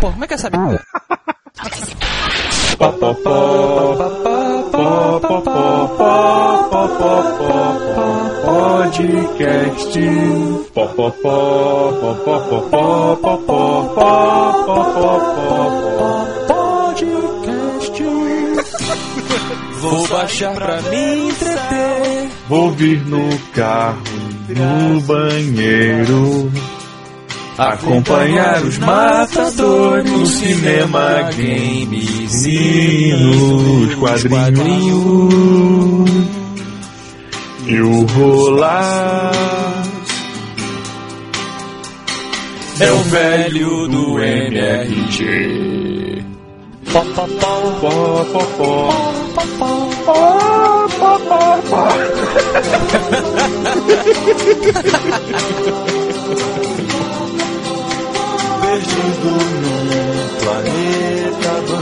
Como é que é essa? Podcast. Podcast. Vou baixar pra me entreter. Vou vir no carro, no banheiro. Acompanhar os matadores no cinema, games e nos quadrinhos. E o rolar é o velho do MRG. Pó, pó, pó. Pó, pó, pó. Perdido num planeta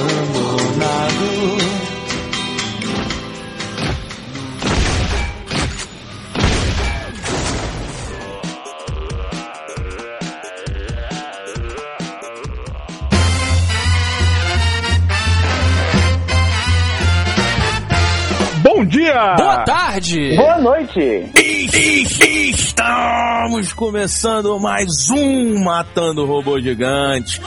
Bom dia! Boa tarde! Boa noite! Estamos começando mais um Matando Robô Gigante.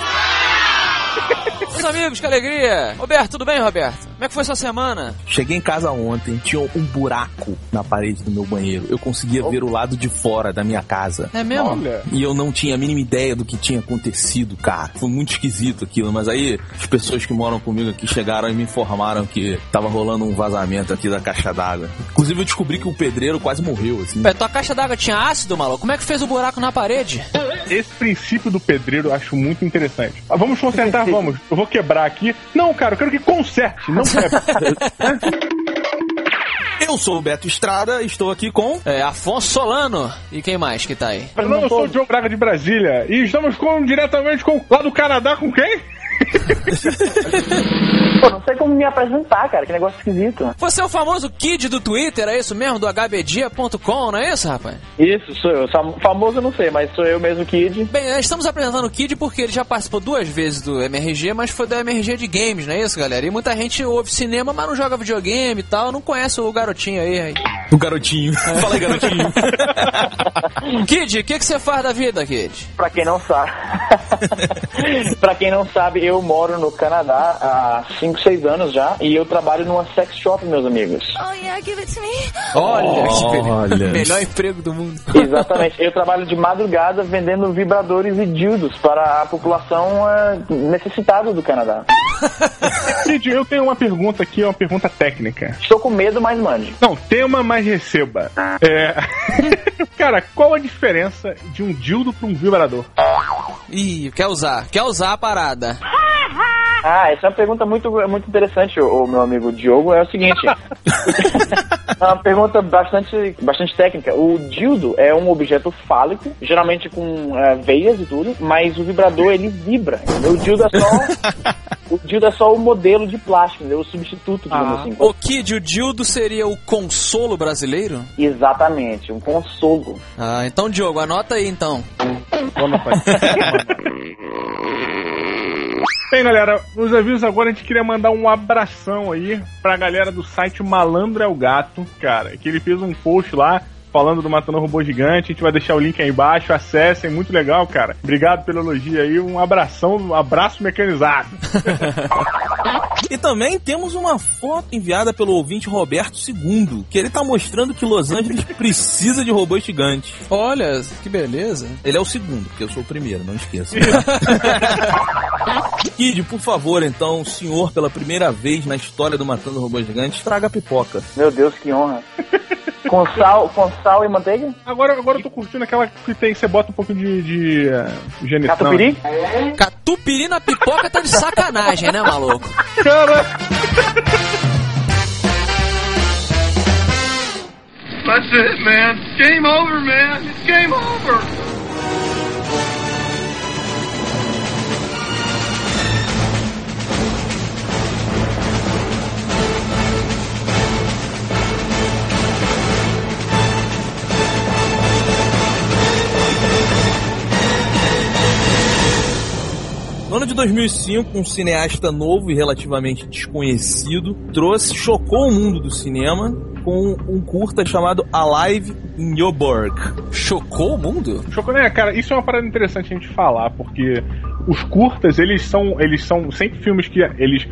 Meus amigos, que alegria! Roberto, tudo bem, Roberto? Como é que foi sua semana? Cheguei em casa ontem, tinha um buraco na parede do meu banheiro. Eu conseguia ver o lado de fora da minha casa. É mesmo? Olha, E eu não tinha a mínima ideia do que tinha acontecido, cara. Foi muito esquisito aquilo, mas aí as pessoas que moram comigo aqui chegaram e me informaram que tava rolando um vazamento aqui da caixa d'água. Inclusive eu descobri que o pedreiro quase morreu, assim. Pé, tua caixa d'água tinha ácido, maluco? Como é que fez o buraco na parede? esse princípio do pedreiro eu acho muito interessante. Ah, vamos consertar, vamos. Eu vou quebrar aqui. Não, cara, eu quero que conserte, não. Eu sou o Beto Estrada, estou aqui com É, Afonso Solano. E quem mais que tá aí? Não, eu sou o Diogo Braga de Brasília e estamos com, diretamente com, lá do Canadá com quem? Pô, não sei como me apresentar, cara, que negócio esquisito. Você é o famoso Kid do Twitter, é isso mesmo? Do hbdia.com, não é isso, rapaz? Isso, sou eu. Fam- Famoso eu não sei, mas sou eu mesmo, Kid. Bem, estamos apresentando o Kid porque ele já participou duas vezes do MRG, mas foi do MRG de games, não é isso, galera? E muita gente ouve cinema, mas não joga videogame e tal, não conhece o garotinho aí. aí. o garotinho. Fala aí, garotinho. Kid, o que, que você faz da vida, Kid? Pra quem não sabe. pra quem não sabe, eu moro no Canadá há 5, 6 anos já e eu trabalho numa sex shop, meus amigos. Oh yeah, give it to me. Olha, que. Olha. melhor emprego do mundo. Exatamente. Eu trabalho de madrugada vendendo vibradores e dildos para a população eh, necessitada do Canadá. Cid, eu tenho uma pergunta aqui, uma pergunta técnica. Estou com medo, mas mande. Não, tema, mas receba. É. Cara, qual a diferença de um dildo para um vibrador? Ih, quer usar? Quer usar a parada? Ah, essa é uma pergunta muito, muito interessante, o, meu amigo Diogo. É o seguinte: é uma pergunta bastante, bastante técnica. O dildo é um objeto fálico, geralmente com eh, veias e tudo, mas o vibrador ele vibra. Entendeu? O dildo é só. o dildo é só o modelo de plástico, entendeu? O substituto, digamos Ah. assim. O Kid, o Dildo seria o consolo brasileiro? Exatamente, um consolo. Ah, então, Diogo, anota aí então. Vamos, pai. Bem, galera, nos avisos agora a gente queria mandar um abração aí pra galera do site Malandro é o Gato, cara, que ele fez um post lá falando do Matando Robô Gigante, a gente vai deixar o link aí embaixo, acessem, muito legal, cara. Obrigado pelo elogio aí, um abração, um abraço mecanizado. E também temos uma foto enviada pelo ouvinte Roberto II, que ele tá mostrando que Los Angeles precisa de robôs gigantes. Olha, que beleza. Ele é o segundo, porque eu sou o primeiro, não esqueça. Kid, por favor, então, senhor, pela primeira vez na história do Matando Robôs Gigantes, traga a pipoca. Meu Deus, que honra. Com sal, com sal e manteiga? Agora, agora eu tô curtindo aquela que tem, você bota um pouco de, de uh, genição. Catupiry? Catupiry na pipoca tá de sacanagem, né, maluco? Cara, That's it, man. Game over, man. It's game over. 2005, um cineasta novo e relativamente desconhecido trouxe, chocou o mundo do cinema com um curta chamado Alive in Joburg. Chocou o mundo? Chocou, né, cara? Isso é uma parada interessante a gente falar, porque os curtas, eles são, eles são sempre filmes que eles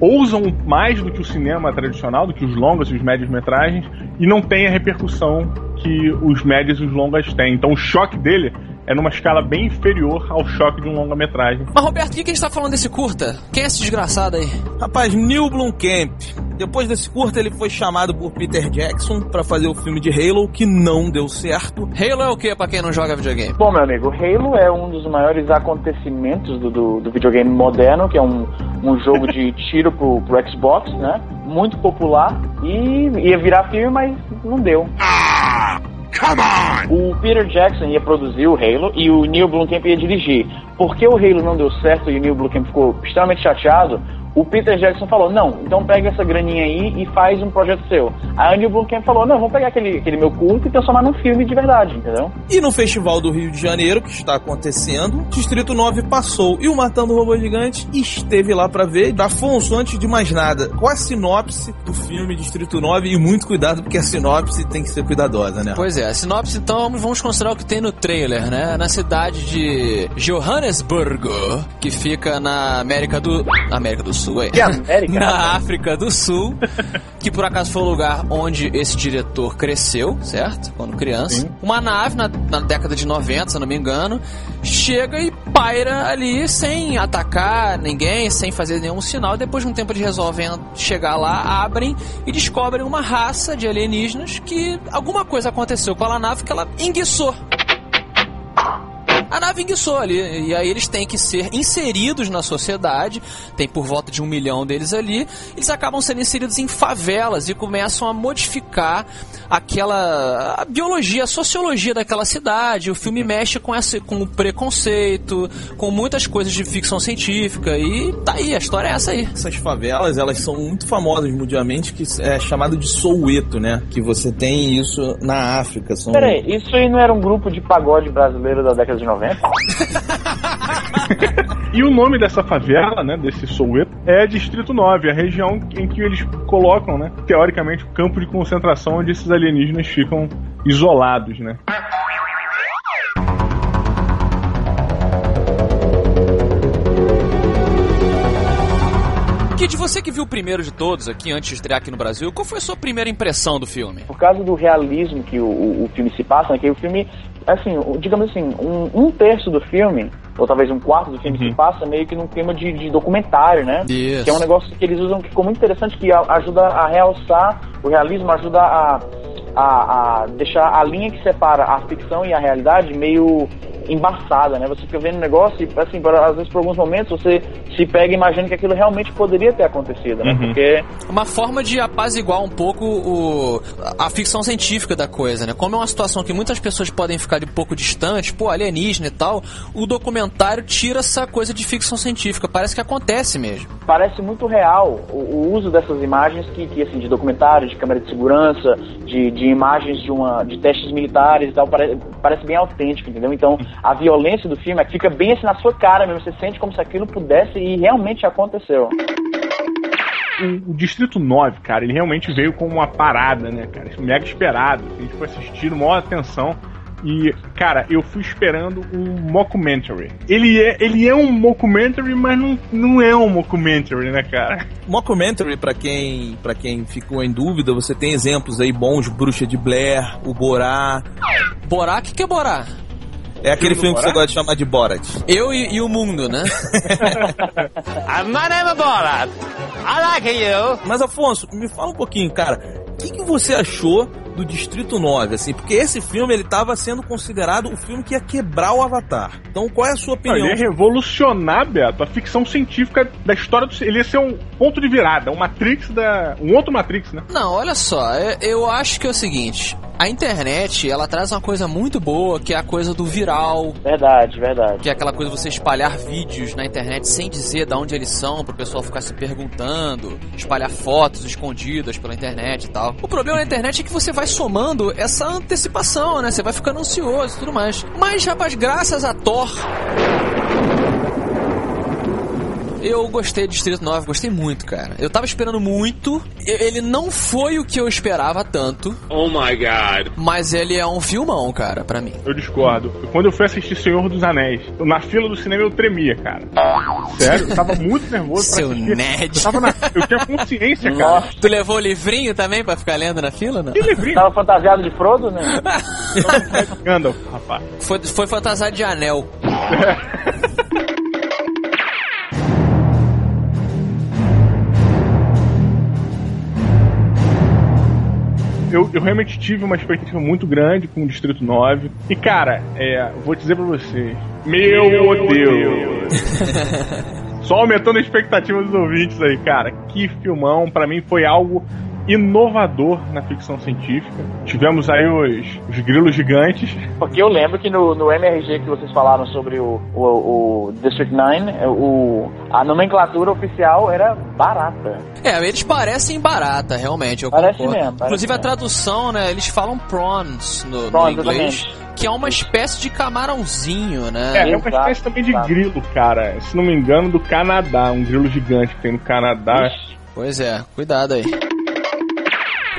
ousam mais do que o cinema tradicional, do que os longas e os médios metragens, e não tem a repercussão que os médios e os longas têm. Então o choque dele é numa escala bem inferior ao choque de um longa-metragem. Mas, Roberto, o que, a gente tá falando desse curta? Quem é esse desgraçado aí? Rapaz, Neil Blomkamp. Depois desse curta, ele foi chamado por Peter Jackson para fazer o filme de Halo, que não deu certo. Halo é o que pra quem não joga videogame? Bom, meu amigo, Halo é um dos maiores acontecimentos do, do, do videogame moderno, que é um, um jogo de tiro pro, pro Xbox, né? Muito popular e ia virar filme, mas não deu. O Peter Jackson ia produzir o Halo e o Neil Blomkamp ia dirigir. Porque o Halo não deu certo e o Neil Blomkamp ficou extremamente chateado, o Peter Jackson falou, não, então pega essa graninha aí e faz um projeto seu. Aí o Neil Blomkamp falou, não, vamos pegar aquele, aquele meu culto e transformar num filme de verdade, entendeu? E no Festival do Rio de Janeiro, que está acontecendo, Distrito 9 passou e o Matando o Robô Gigante esteve lá para ver. Afonso, antes de mais nada, qual a sinopse do filme Distrito 9? E muito cuidado, porque a sinopse tem que ser cuidadosa, né? Pois é, a sinopse então vamos considerar o que tem no trailer, né? Na cidade de Johannesburgo, que fica na América do. Na América do Sul, aí. Que América? na África do Sul, que por acaso foi o lugar onde esse diretor cresceu, certo? Quando criança. Uma nave na, na década de 90, se não me engano, chega e paira ali sem atacar ninguém, sem fazer nenhum sinal. Depois de um tempo eles resolvem chegar lá, abrem e descobrem uma raça de alienígenas que alguma coisa aconteceu com a nave que ela enguiçou. A nave enguiçou ali, e aí eles têm que ser inseridos na sociedade, tem por volta de um milhão deles ali, eles acabam sendo inseridos em favelas e começam a modificar aquela a biologia, a sociologia daquela cidade. O filme mexe com, essa, com o preconceito, com muitas coisas de ficção científica, e tá aí, a história é essa aí. Essas favelas, elas são muito famosas mundialmente, que é chamado de Soweto, né? Que você tem isso na África. São... Peraí, isso aí não era um grupo de pagode brasileiro da década de 90? E o nome dessa favela, né, desse Soweto, é Distrito 9, a região em que eles colocam, né, teoricamente, o campo de concentração onde esses alienígenas ficam isolados, né. Kid, você que viu o primeiro de todos aqui, antes de estrear aqui no Brasil, qual foi a sua primeira impressão do filme? Por causa do realismo que o, o, filme se passa, né, que o filme, assim, digamos assim, um, um terço do filme, ou talvez um quarto do filme se passa meio que num clima de, de documentário, né? Isso. Que é um negócio que eles usam que ficou muito interessante, que ajuda a realçar o realismo, ajuda a, a, a deixar a linha que separa a ficção e a realidade meio embaçada, né? Você fica vendo o negócio e, assim, por- às vezes por alguns momentos você se pega e imagina que aquilo realmente poderia ter acontecido, né? Porque Uma forma de apaziguar um pouco o, a ficção científica da coisa, né? Como é uma situação que muitas pessoas podem ficar de pouco distantes, pô, alienígena e tal, o documentário tira essa coisa de ficção científica. Parece que acontece mesmo. parece muito real o, o uso dessas imagens que, que, assim de documentário, de câmera de segurança, de, de imagens de uma de testes militares e tal, parece, parece bem autêntico, entendeu? Então a violência do filme é que fica bem assim na sua cara mesmo, você sente como se aquilo pudesse e realmente aconteceu. O, o Distrito 9, cara, ele realmente veio como uma parada, né, cara? Mega esperado. A gente foi assistir, maior atenção. E, cara, eu fui esperando um mockumentary. Ele é, ele é um mockumentary, mas não, não é um mockumentary, né, cara? Mockumentary, pra quem, pra quem ficou em dúvida, você tem exemplos aí bons, Bruxa de Blair, o Borá. Borá, o que, que é Borá? É aquele filme que você gosta de chamar de Borat. Eu e, e o mundo, né? My name is Borat. I like you. Mas, Afonso, me fala um pouquinho, cara. O que, que você achou do Distrito 9, assim? Porque esse filme, ele tava sendo considerado o filme que ia quebrar o Avatar. Então, qual é a sua Não, opinião? ele ia revolucionar, Beto, a ficção científica da história do Ele ia ser um ponto de virada, um Matrix da. um outro Matrix, né? Não, olha só, eu, eu acho que é o seguinte: a internet ela traz uma coisa muito boa, que é a coisa do viral, Verdade, verdade. que é aquela coisa de você espalhar vídeos na internet sem dizer de onde eles são, pro pessoal ficar se perguntando, espalhar fotos escondidas pela internet e tal. O problema na internet é que você vai somando essa antecipação, né? Você vai ficando ansioso e tudo mais. Mas, rapaz, graças a Thor. Eu gostei de Distrito 9, gostei muito, cara. Eu tava esperando muito. E- Ele não foi o que eu esperava tanto, Oh my god. mas ele é um filmão, cara, pra mim. Eu discordo. Quando eu fui assistir Senhor dos Anéis, na fila do cinema eu tremia, cara. Sério, eu tava muito nervoso pra Seu assistir. nerd. Eu, tava na... eu tinha consciência, cara. Nossa, Tu levou o livrinho também pra ficar lendo na fila, não? Que livrinho, tava fantasiado de Frodo, né? Gandalf, rapaz. Foi, foi fantasiado de anel. Eu, eu realmente tive uma expectativa muito grande com o Distrito 9. E, cara, é, vou dizer pra vocês. Meu, Deus! Só aumentando a expectativa dos ouvintes aí, cara. Que filmão, pra mim foi algo inovador na ficção científica. Tivemos aí os, os grilos gigantes. Porque eu lembro que no, no MRG que vocês falaram sobre o, o, o District 9, é, o, a nomenclatura oficial era barata. É, eles parecem barata, realmente. Eu Parece concordo. mesmo, parece Inclusive a mesmo. tradução, né? Eles falam prawns no, no Prawns, inglês. exatamente. Que é uma espécie de camarãozinho, É, né? é uma Exato, espécie também de exato. grilo, cara. Se não me engano, do Canadá. Um grilo gigante que tem no Canadá. Pois é, cuidado aí.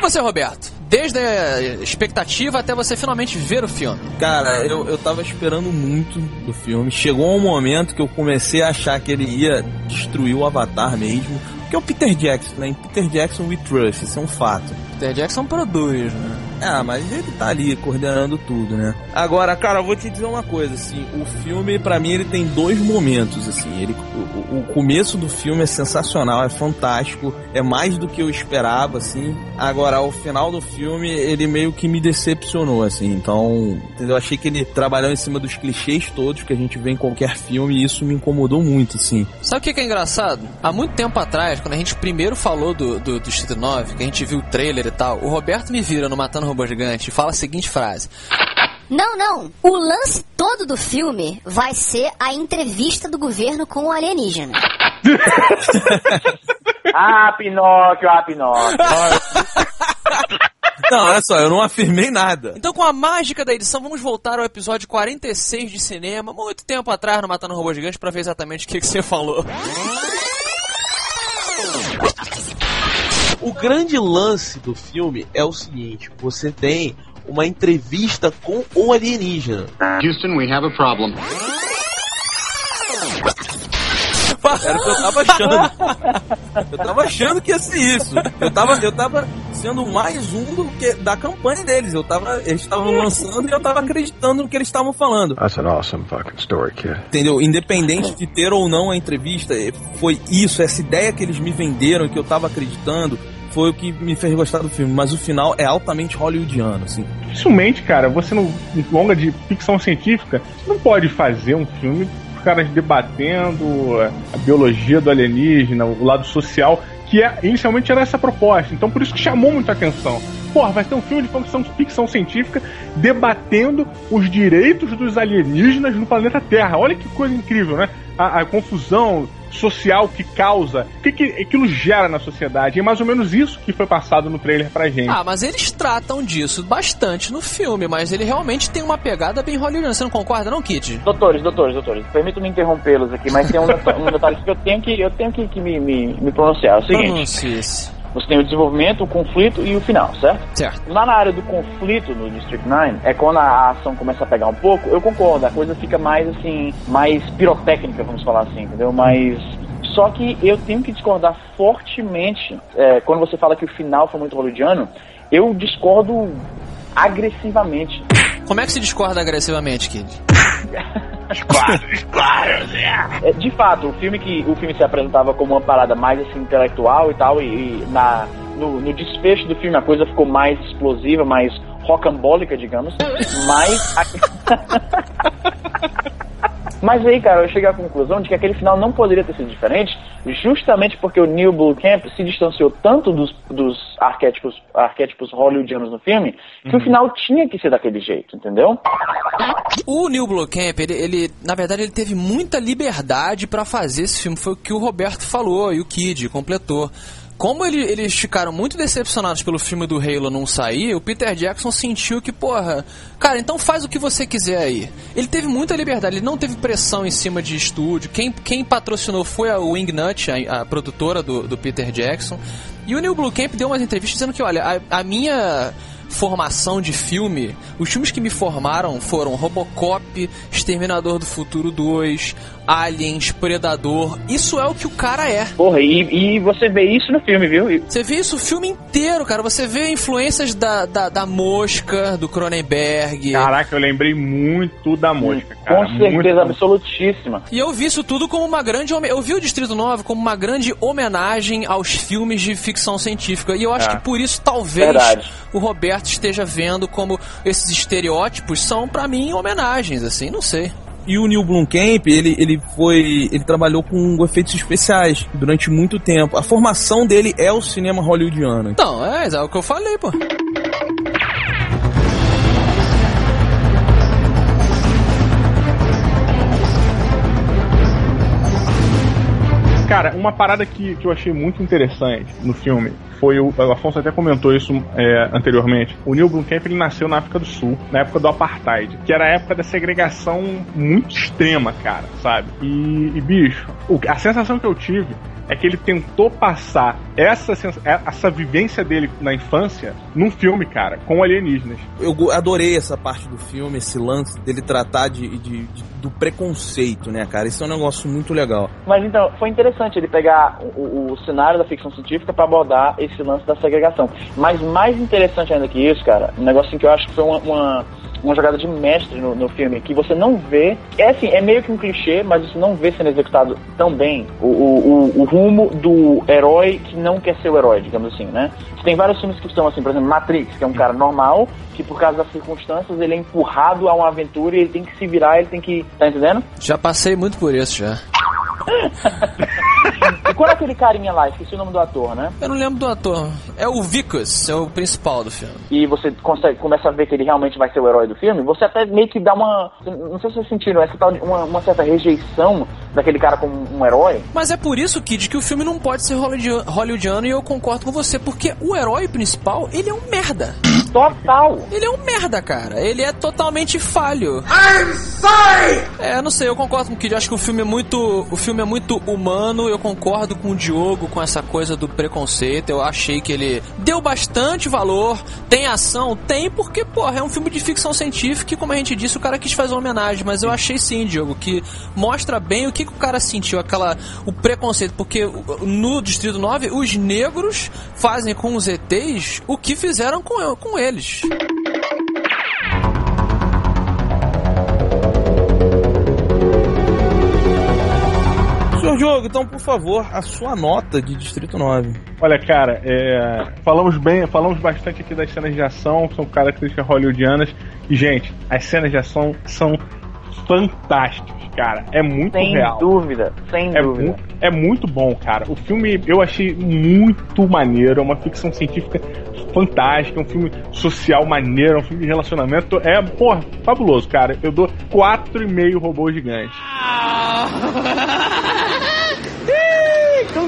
E você, Roberto? Desde a expectativa até você finalmente ver o filme. Cara, eu, eu tava esperando muito do filme. Chegou um momento que eu comecei a achar que ele ia destruir o Avatar mesmo. Porque é o Peter Jackson, né? Em Peter Jackson we trust, isso é um fato. Peter Jackson produz, né? Ah, mas ele tá ali coordenando tudo, né? Agora, cara, eu vou te dizer uma coisa, assim, o filme, pra mim, ele tem dois momentos, assim. Ele, o, o começo do filme é sensacional, é fantástico, é mais do que eu esperava, assim. Agora, ao final do filme, ele meio que me decepcionou, assim. Então? Eu achei que ele trabalhou em cima dos clichês todos que a gente vê em qualquer filme e isso me incomodou muito, assim. Sabe o que que é engraçado? Há muito tempo atrás, quando a gente primeiro falou do, do, do Distrito 9, que a gente viu o trailer e tal, o Roberto me vira no Matando Robô Gigante e fala a seguinte frase. Não, não. O lance todo do filme vai ser a entrevista do governo com o alienígena. Ah, Pinóquio, ah, Pinóquio. Não, olha só, eu não afirmei nada. Então, com a mágica da edição, vamos voltar ao episódio 46 de cinema, muito tempo atrás no Matando Robô Gigante, pra ver exatamente o que, que você falou. O grande lance do filme é o seguinte: você tem uma entrevista com o alienígena. Houston, we have a problem. Era o que eu tava achando. Eu tava achando que ia ser isso. Eu tava, eu tava sendo mais um do que da campanha deles. Eu tava, eles estavam lançando e eu tava acreditando no que eles estavam falando. That's an awesome fucking story, kid. Entendeu? Independente de ter ou não a entrevista, eh, foi isso, essa ideia que eles me venderam, que eu tava acreditando, foi o que me fez gostar do filme. Mas o final é altamente hollywoodiano, assim. Dificilmente, cara, você em longa de ficção científica, você não pode fazer um filme com os caras debatendo a biologia do alienígena, o lado social, que é, inicialmente era essa proposta. Então por isso que chamou muita atenção. Porra, vai ter um filme de ficção, ficção científica debatendo os direitos dos alienígenas no planeta Terra. Olha que coisa incrível, né? A, a confusão social que causa, o que, que aquilo gera na sociedade. E é mais ou menos isso que foi passado no trailer pra gente. Ah, mas eles tratam disso bastante no filme, mas ele realmente tem uma pegada bem hollywoodiana. Você não concorda, não, Kid? Doutores, doutores, doutores, permito-me interrompê-los aqui, mas tem um, um detalhe que eu tenho que, eu tenho que, que me, me, me pronunciar. É o seguinte, Pronuncie-se. Você tem o desenvolvimento, o conflito e o final, certo? Certo. Lá na área do conflito no District 9, é quando a ação começa a pegar um pouco, eu concordo, a coisa fica mais assim, mais pirotécnica, vamos falar assim, entendeu? Mais. Só que eu tenho que discordar fortemente é, quando você fala que o final foi muito hollywoodiano, eu discordo agressivamente. Como é que se discorda agressivamente, Kid? É, de fato, o filme que o filme se apresentava como uma parada mais assim intelectual e tal, e, e na no, no desfecho do filme a coisa ficou mais explosiva, mais rocambólica, digamos. Mas Mas aí, cara, eu cheguei à conclusão de que aquele final não poderia ter sido diferente, justamente porque o Neil Blomkamp se distanciou tanto dos, dos arquétipos, arquétipos hollywoodianos no filme, que o final tinha que ser daquele jeito, entendeu? O Neil Blomkamp, ele, ele, na verdade, ele teve muita liberdade pra fazer esse filme. Foi o que o Roberto falou e o Kid completou. Como ele- eles ficaram muito decepcionados pelo filme do Halo não sair, o Peter Jackson sentiu que, porra, cara, então faz o que você quiser aí. Ele teve muita liberdade, ele não teve pressão em cima de estúdio. Quem, quem patrocinou foi a Wingnut, a, a produtora do, do Peter Jackson. E o Neil Blomkamp deu umas entrevistas dizendo que, olha, a, a minha formação de filme, os filmes que me formaram foram Robocop, Exterminador do Futuro 2, Aliens, Predador. Isso é o que o cara é. Porra, e, e você vê isso no filme, viu? E- Você vê isso o filme inteiro, cara. Você vê influências da, da, da Mosca, do Cronenberg. Caraca, eu lembrei muito da mosca, cara. com certeza muito... absolutíssima. E eu vi isso tudo como uma grande. Eu vi o Distrito 9 como uma grande homenagem aos filmes de ficção científica. E eu acho É. que por isso, talvez, Verdade. o Roberto esteja vendo como esses estereótipos são, pra mim, homenagens, assim, não sei. E o Neil Blomkamp, ele, ele foi. ele trabalhou com efeitos especiais durante muito tempo. A formação dele é o cinema hollywoodiano. Então, é, é o que eu falei, pô. Cara, uma parada que, que eu achei muito interessante no filme foi o, o Afonso até comentou isso é, anteriormente. O Neil Blomkamp ele nasceu na África do Sul, na época do apartheid, que era a época da segregação muito extrema, cara, sabe? E, e, bicho, o- a sensação que eu tive é que ele tentou passar essa, sens- essa vivência dele na infância num filme, cara, com alienígenas. Eu adorei essa parte do filme, esse lance dele tratar de, de- de- do preconceito, né, cara? Isso é um negócio muito legal. Mas então, foi interessante ele pegar o, o- o cenário da ficção científica para abordar esse lance da segregação. Mas mais interessante ainda que isso, cara, um negocinho que eu acho que foi uma, uma, uma jogada de mestre no, no filme, que você não vê. É assim, é meio que um clichê, mas você não vê sendo executado tão bem o, o, o, rumo do herói que não quer ser o herói, digamos assim, né? Tem vários filmes que são assim, por exemplo, Matrix, que é um cara normal, que por causa das circunstâncias ele é empurrado a uma aventura e ele tem que se virar, ele tem que. Tá entendendo? Já passei muito por isso já. E quando aquele carinha lá, esqueci o nome do ator, né? Eu não lembro do ator. É o Vicus, é o principal do filme. E você consegue, começa a ver que ele realmente vai ser o herói do filme, você até meio que dá uma. Não sei se vocês sentiram essa tal uma, uma certa rejeição daquele cara como um herói. Mas é por isso, Kid, que o filme não pode ser hollywoodi- hollywoodiano e eu concordo com você, porque o herói principal, ele é um merda. Total! Ele é um merda, cara. Ele é totalmente falho. É, não sei, eu concordo com o Kid. Acho que o filme é muito. O filme é muito humano. Eu concordo com o Diogo com essa coisa do preconceito. Eu achei que ele deu bastante valor. Tem ação? Tem, porque, porra, é um filme de ficção científica e, como a gente disse, o cara quis fazer uma homenagem. Mas eu achei sim, Diogo, que mostra bem o que, que o cara sentiu, aquela. o preconceito. Porque no Distrito 9, os negros fazem com os ETs o que fizeram com, com eles. Senhor Diogo, então, por favor, a sua nota de Distrito 9. Olha, cara, é, falamos bem, falamos bastante aqui das cenas de ação, são características hollywoodianas. E, gente, as cenas de ação são fantásticas, cara. É muito Sem real. dúvida, sem É, dúvida. mu- é muito bom, cara. O filme eu achei muito maneiro, é uma ficção científica fantástica, um filme social maneiro, é um filme de relacionamento. É, porra, fabuloso, cara. Eu dou 4,5 robôs gigantes.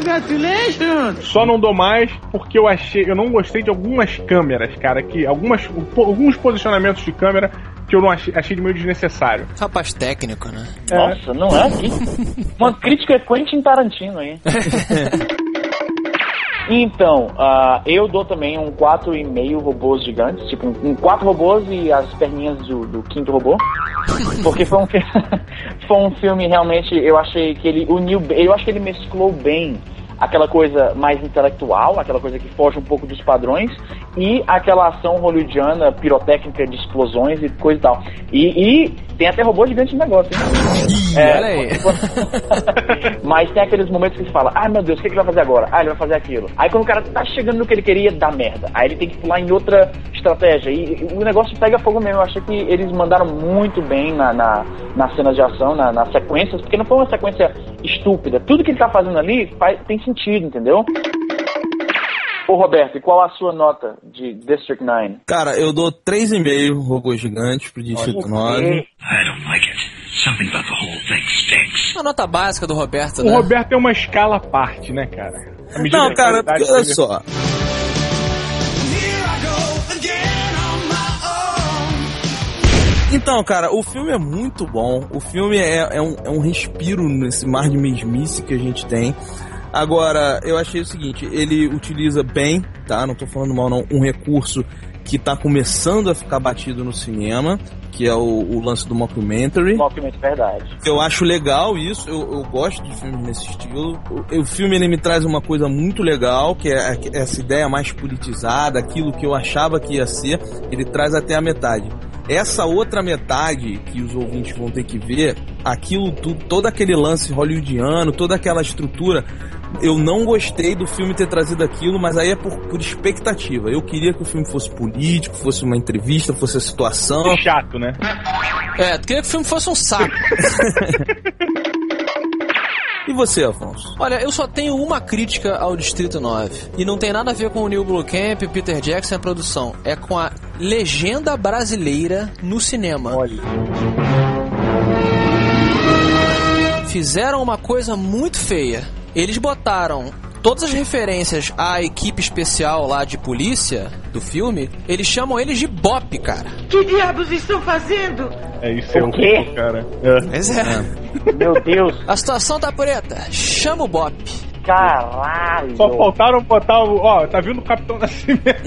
Congratulations! Só não dou mais porque eu achei, eu não gostei de algumas câmeras, cara, que algumas alguns posicionamentos de câmera que eu não achei, achei de meio desnecessário. Rapaz técnico, né? Nossa, não é aqui? Uma crítica é Quentin Tarantino aí. Então, ah, eu dou também um 4,5 robôs gigantes, tipo um, um 4 robôs e as perninhas do, do quinto robô. Porque foi um, foi um filme realmente, eu achei que ele uniu, bem- eu acho que ele mesclou bem aquela coisa mais intelectual, aquela coisa que foge um pouco dos padrões, e aquela ação hollywoodiana, pirotécnica de explosões e coisa e tal. E, e tem até robô gigante no negócio, hein? É, olha aí. Mas tem aqueles momentos que você fala, ai meu Deus, o que ele vai fazer agora? Ah, ele vai fazer aquilo. Aí quando o cara tá chegando no que ele queria, dá merda. Aí ele tem que pular em outra estratégia. E, e o negócio pega fogo mesmo. Eu achei que eles mandaram muito bem na, na, nas cenas de ação, na, nas sequências, porque não foi uma sequência estúpida. Tudo que ele tá fazendo ali faz, tem sentido, entendeu? Ô Roberto, e qual a sua nota de District 9? Cara, eu dou 3,5 robôs gigantes pro Distrito 9. I don't like it. Something about the whole thing stinks. A nota básica do Roberto, O né? Roberto é uma escala à parte, né, cara? Não, cara, olha dele- só. Então, cara, o filme é muito bom. O filme é, é, um, é um respiro nesse mar de mesmice que a gente tem. Agora, eu achei o seguinte, ele utiliza bem, tá? Não tô falando mal não, um recurso que tá começando a ficar batido no cinema, que é o, o lance do mockumentary. Mockumentary, verdade. Eu acho legal isso, eu, eu gosto de filmes nesse estilo. O, o filme ele me traz uma coisa muito legal, que é a- essa ideia mais politizada, aquilo que eu achava que ia ser, ele traz até a metade. Essa outra metade que os ouvintes vão ter que ver, aquilo tudo, todo aquele lance hollywoodiano, toda aquela estrutura, eu não gostei do filme ter trazido aquilo, mas aí é por, por expectativa. Eu queria que o filme fosse político, fosse uma entrevista, fosse a situação. Chato, né? É, tu queria que o filme fosse um saco. E você, Afonso? Olha, eu só tenho uma crítica ao Distrito 9. E não tem nada a ver com o Neil Blomkamp, Peter Jackson e a produção. É com a legenda brasileira no cinema. Olha. Fizeram uma coisa muito feia. Eles botaram todas as referências à equipe especial lá de polícia do filme, eles chamam eles de Bop, cara. Que diabos estão fazendo? É isso, é O o quê? cara. É. Pois é. Meu Deus, A situação tá preta. Chama o Bop. caralho. Só faltaram botar o. Ó, tá vindo o Capitão Nascimento.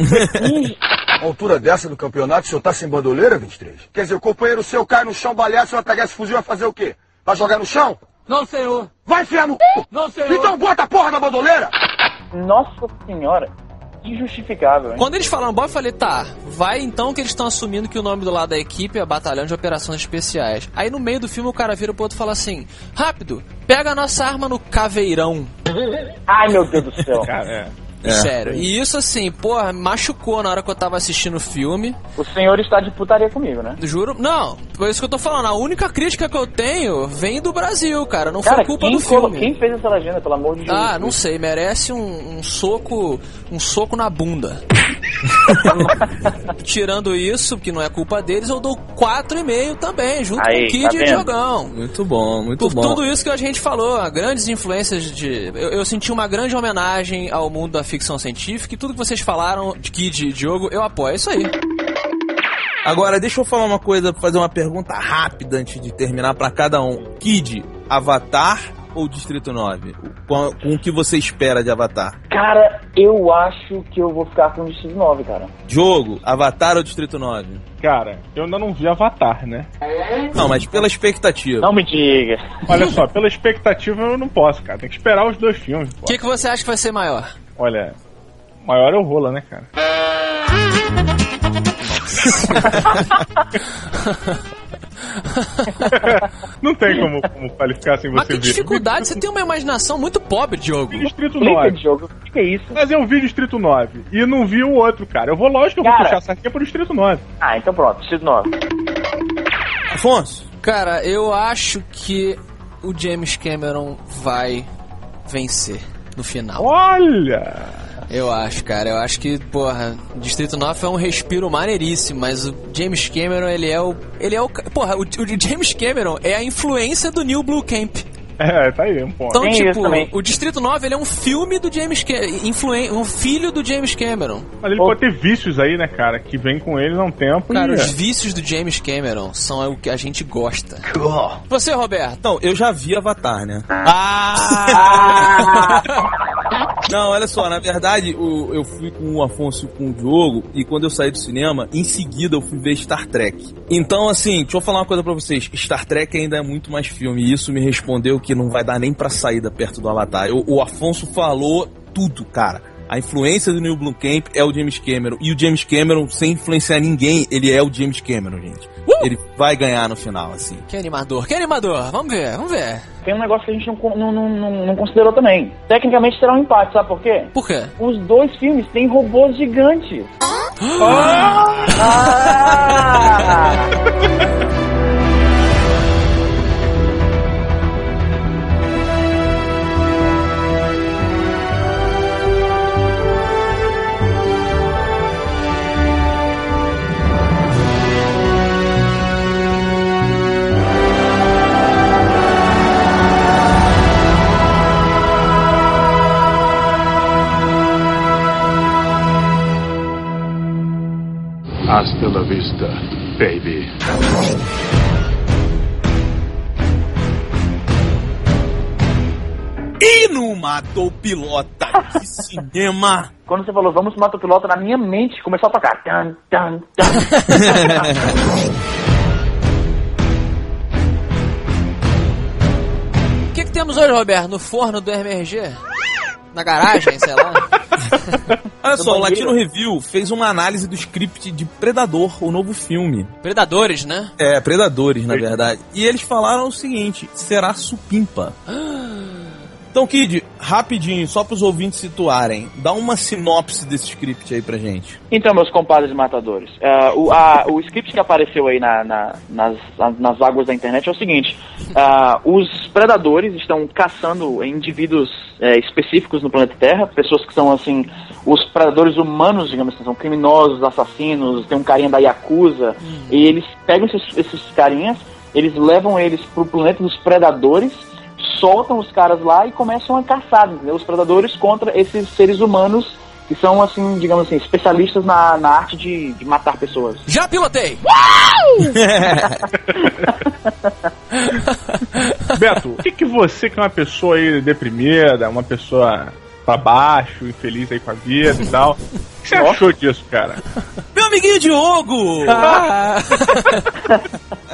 A altura dessa do campeonato, o senhor tá sem bandoleira, 23? Quer dizer, o companheiro seu cai no chão baleado, o senhor pegar esse fuzil vai fazer o quê? Vai jogar no chão? Não, senhor. Vai enfiar no c... Não, senhor. Então bota a porra da bandoleira! Nossa senhora. Injustificável, hein? Quando eles falaram Bop, eu falei, tá, vai então que eles estão assumindo que o nome do lado da equipe é Batalhão de Operações Especiais. Aí no meio do filme o cara vira pro outro e fala assim: rápido, pega a nossa arma no caveirão. Ai, meu Deus do céu. Cara, é. É. Sério. E isso assim, porra, machucou na hora que eu tava assistindo o filme. O senhor está de putaria comigo, né? Juro. Não, foi isso que eu tô falando. A única crítica que eu tenho vem do Brasil, cara. Não Cara, foi culpa do colo- filme. quem fez essa legenda, pelo amor de Deus? Ah, não sei, merece um, um soco, um soco na bunda. Tirando isso, que não é culpa deles, eu dou 4,5 também, junto Aí, com o Kid tá e o? Diogão. Muito bom, muito Por bom. tudo isso que a gente falou, grandes influências de. Eu, eu senti uma grande homenagem ao mundo da ficção científica e tudo que vocês falaram de Kid e Diogo, eu apoio. É isso aí. Agora, deixa eu falar uma coisa, fazer uma pergunta rápida antes de terminar pra cada um. Kid, Avatar ou Distrito 9? Com, com o que você espera de Avatar? Cara, eu acho que eu vou ficar com o Distrito 9, cara. Jogo, Avatar ou Distrito 9? Cara, eu ainda não vi Avatar, né? Não, mas pela expectativa. Não me diga. Olha só, pela expectativa eu não posso, cara. Tem que esperar os dois filmes. O que, que você acha que vai ser maior? Olha, maior é o rola, né, cara? não tem como, como qualificar sem Mas você que ver. dificuldade, você tem uma imaginação muito pobre, Diogo. Distrito Explica, 9. Diogo. O que que é isso? Mas eu vi Distrito 9 e não vi o outro, cara. Eu vou, lógico que eu vou Cara. puxar essa aqui pro Distrito 9. Ah, então pronto. Distrito 9. Afonso? Cara, eu acho que o James Cameron vai vencer no final. Olha! Eu acho, cara. Eu acho que, porra, Distrito 9 é um respiro maneiríssimo, mas o James Cameron, ele é o. Ele é o. Porra, o, o James Cameron é a influência do Neil Blomkamp. É, tá aí, um ponto. Então, Tem tipo, o Distrito 9 ele é um filme do James Cameron. Um filho do James Cameron. Mas ele pode ter vícios aí, né, cara? Que vem com eles há um tempo. Cara, e... os vícios do James Cameron são o que a gente gosta. Você, Roberto? Não, eu já vi Avatar, né? Ah! Não, olha só, na verdade, o- eu fui com o Afonso e com o Diogo, e quando eu saí do cinema, em seguida eu fui ver Star Trek. Então, assim, deixa eu falar uma coisa pra vocês. Star Trek ainda é muito mais filme, e isso me respondeu que não vai dar nem pra saída perto do Avatar. Eu- o Afonso falou tudo, cara. A influência do Neil Blomkamp é o James Cameron, e o James Cameron, sem influenciar ninguém, ele é o James Cameron, gente. Ele vai ganhar no final, assim. Que animador, que animador. Vamos ver, vamos ver. Tem um negócio que a gente não, não, não, não, considerou também. Tecnicamente será um empate, sabe por quê? Por quê? Os dois filmes têm robôs gigantes. Ah! Ah! Hasta la vista, baby. E não matou pilota de cinema. Quando você falou, vamos matar o piloto, na minha mente começou a tocar. Tan, tan, tan. O que, que temos hoje, Roberto? No forno do MRG? Na garagem, sei lá. Olha só, o Latino Review fez uma análise do script de Predador, o novo filme. Predadores, né? É, Predadores, na verdade. E eles falaram o seguinte: será supimpa. Então, Kid, rapidinho, só para os ouvintes situarem, dá uma sinopse desse script aí pra gente. Então, meus compadres matadores, ah, o, a- o script que apareceu aí na- na- nas, nas águas da internet é o seguinte: ah, os predadores estão caçando indivíduos eh, específicos no planeta Terra, pessoas que são assim, os predadores humanos, digamos assim, são criminosos, assassinos, tem um carinha da Yakuza, e eles pegam esses, esses carinhas, eles levam eles pro planeta dos predadores soltam os caras lá e começam a caçar, entendeu? Os predadores contra esses seres humanos que são, assim, digamos assim, especialistas na, na arte de, de matar pessoas. Já pilotei! Beto, o que, que você, que é uma pessoa aí deprimida, uma pessoa pra baixo, infeliz aí com a vida e tal, o que você achou disso, cara? Meu amiguinho Diogo! Ah.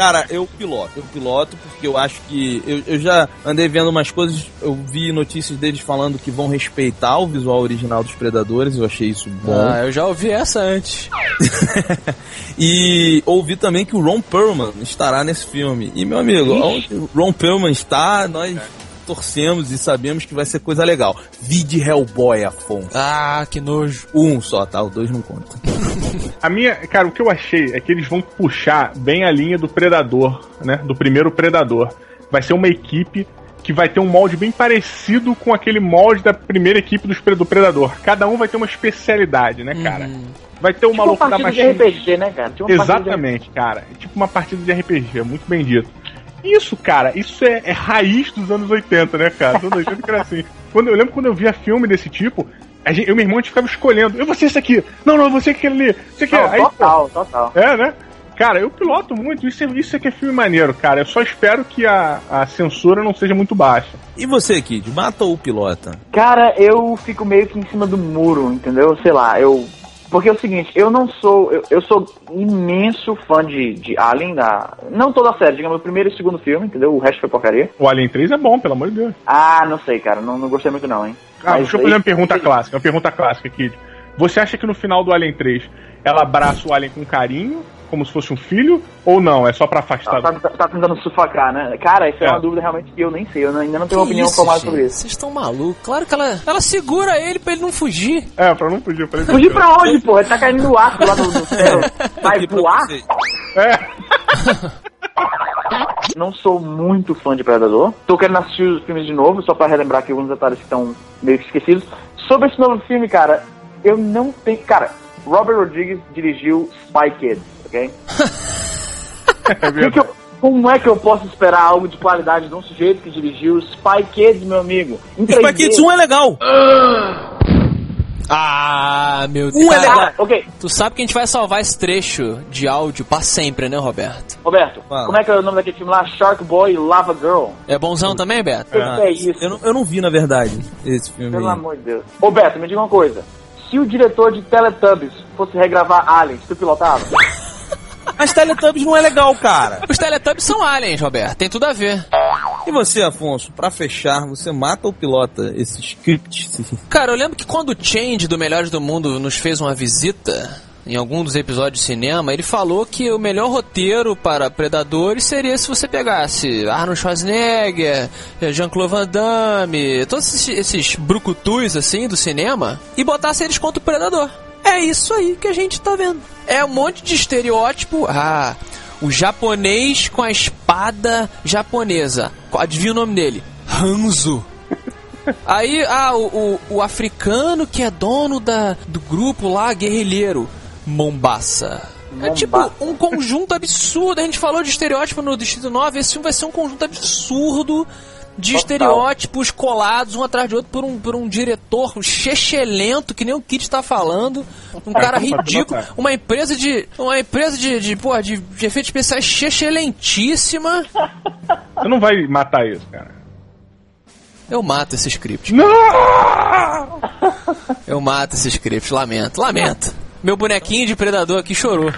Cara, eu piloto. Eu piloto porque eu acho que. Eu, eu já andei vendo umas coisas. Eu vi notícias deles falando que vão respeitar o visual original dos Predadores. Eu achei isso bom. Ah, eu já ouvi essa antes. E ouvi também que o Ron Perlman estará nesse filme. E, meu amigo, onde o Ron Perlman está, nós torcemos e sabemos que vai ser coisa legal. Vi de Hellboy, Afonso. Ah, que nojo. Um só, tá? O dois não conta. A minha, cara, o que eu achei é que eles vão puxar bem a linha do Predador, né? Do primeiro Predador. Vai ser uma equipe que vai ter um molde bem parecido com aquele molde da primeira equipe do Predador. Cada um vai ter uma especialidade, né, cara? Vai ter o Tipo uma maluco da partida de machine. RPG, né, cara? Tipo uma partida de Exatamente, cara. É tipo uma partida de RPG, muito bem dito. Isso, cara, isso é, é raiz dos anos 80, né, cara? Dos anos 80 que era assim. Quando, eu lembro quando eu via filme desse tipo, a gente, eu e meu irmão a gente ficava escolhendo. Eu vou ser esse aqui. Não, não, você aquele ali. Você aqui. Não, Aí, total, total. é, né? Cara, eu piloto muito, isso é, isso é que é filme maneiro, cara. Eu só espero que a, a censura não seja muito baixa. E você, Kid, mata ou pilota? Cara, eu fico meio que em cima do muro, entendeu? Sei lá, eu. Porque é o seguinte, eu não sou. Eu, eu sou imenso fã de, de Alien, da. Não toda a série, digamos, o primeiro e o segundo filme, entendeu? O resto foi porcaria. O Alien 3 é bom, pelo amor de Deus. Ah, não sei, cara, não, não gostei muito não, hein? Ah, Mas deixa eu fazer uma pergunta clássica, uma pergunta clássica, Kid. Você acha que no final do Alien 3 ela abraça o Alien com carinho, como se fosse um filho, ou não? É só pra afastar? Tá, tá- tá tentando sufocar, né? Cara, isso é, É. uma dúvida realmente que eu nem sei. Eu ainda não tenho uma Que opinião isso, formada gente? sobre isso. Vocês estão malucos. Claro que ela, ela segura ele pra ele não fugir. É, pra não fugir. Pra ele Fugir pra onde, porra? Ele tá caindo no ar lá do, do céu. Vai voar? Não sou muito fã de Predador. Tô querendo assistir os filmes de novo, só pra relembrar aqui alguns detalhes que estão meio que esquecidos. Sobre esse novo filme, cara, eu não tenho. Cara, Robert Rodriguez dirigiu Spy Kids, ok? Que que eu- como é que eu posso esperar algo de qualidade de um sujeito que dirigiu Spy Kids, meu amigo? Spy 3D? Kids 1 é legal. Ah, meu Deus. Um é legal. Cara, ok. Tu sabe que a gente vai salvar esse trecho de áudio pra sempre, né, Roberto? Roberto, Fala. como é que é o nome daquele filme lá? Shark Boy Lava Girl. É bonzão também, Beto? O que é isso? Eu não, eu não vi, na verdade, esse filme Pelo aí. amor de Deus. Ô Beto, me diga uma coisa. Se o diretor de Teletubbies fosse regravar Aliens, tu pilotava? Mas Teletubbies não é legal, cara. Os Teletubbies são aliens, Roberto. Tem tudo a ver. E você, Afonso, pra fechar, você mata ou pilota esse script? Cara, eu lembro que quando o Change do Melhores do Mundo nos fez uma visita em algum dos episódios de cinema, ele falou que o melhor roteiro para Predadores seria se você pegasse Arnold Schwarzenegger, Jean-Claude Van Damme, todos esses, esses brucutus assim do cinema e botasse eles contra o Predador. É isso aí que a gente tá vendo. É um monte de estereótipo. Ah, o japonês com a espada japonesa. Adivinha o nome dele? Hanzo. Aí, ah, o, o, o africano que é dono da, do grupo lá, guerrilheiro. Mombasa. É tipo um conjunto absurdo. A gente falou de estereótipo no Distrito 9. Esse filme vai ser um conjunto absurdo de Total. estereótipos colados um atrás do outro por um, por um diretor chechelento, que nem o Kit tá falando. Um cara ridículo. Uma empresa de. Uma empresa de, de, porra, de, de efeitos especiais chechelentíssima. Você não vai matar isso, cara. Eu mato esse script. Não! Eu mato esse script, lamento, lamento. Meu bonequinho de predador aqui chorou.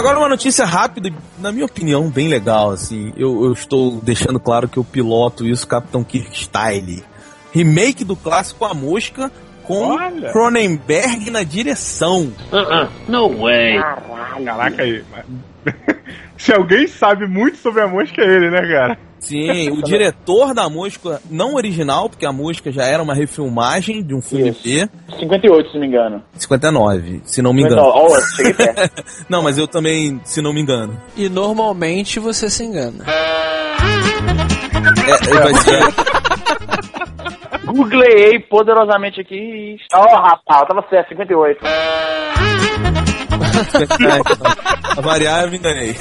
Agora uma notícia rápida, na minha opinião, bem legal, assim. Eu, eu estou deixando claro que eu piloto isso, Capitão Kirk Style. Remake do clássico A Mosca com Olha. Cronenberg na direção. Uh-uh. No way. Caraca aí. Se alguém sabe muito sobre a mosca é ele, né, cara? Sim, o diretor da Mosca, não original, porque a Mosca já era uma refilmagem de um filme Isso. B, 58, se não me engano. 59, se não me engano. ó, cheguei perto. Não, mas eu também, se não me engano. E normalmente você se engana. É, é, vai ser, Googleei poderosamente aqui e. Ó, rapaz, tava certo, 58. a variar eu me enganei.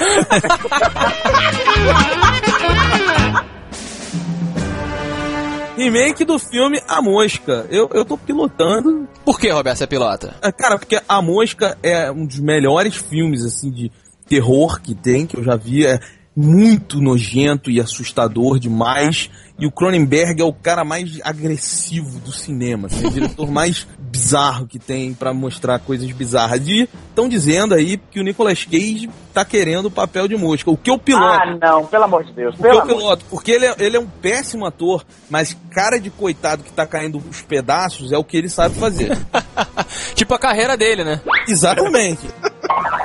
Remake do filme A Mosca. Eu, eu tô pilotando. Por que, Roberto, você é pilota? Ah, Cara, porque A Mosca é um dos melhores filmes, assim, de terror que tem, que eu já vi. É muito nojento e assustador demais. E o Cronenberg é o cara mais agressivo do cinema, assim, é o diretor mais bizarro que tem pra mostrar coisas bizarras. E estão dizendo aí que o Nicolas Cage tá querendo o papel de mosca. O que eu piloto. Ah, não, pelo amor de Deus. O que Pelo eu amor. piloto, porque ele é, ele é um péssimo ator, mas cara de coitado que tá caindo os pedaços é o que ele sabe fazer. Tipo a carreira dele, né? Exatamente.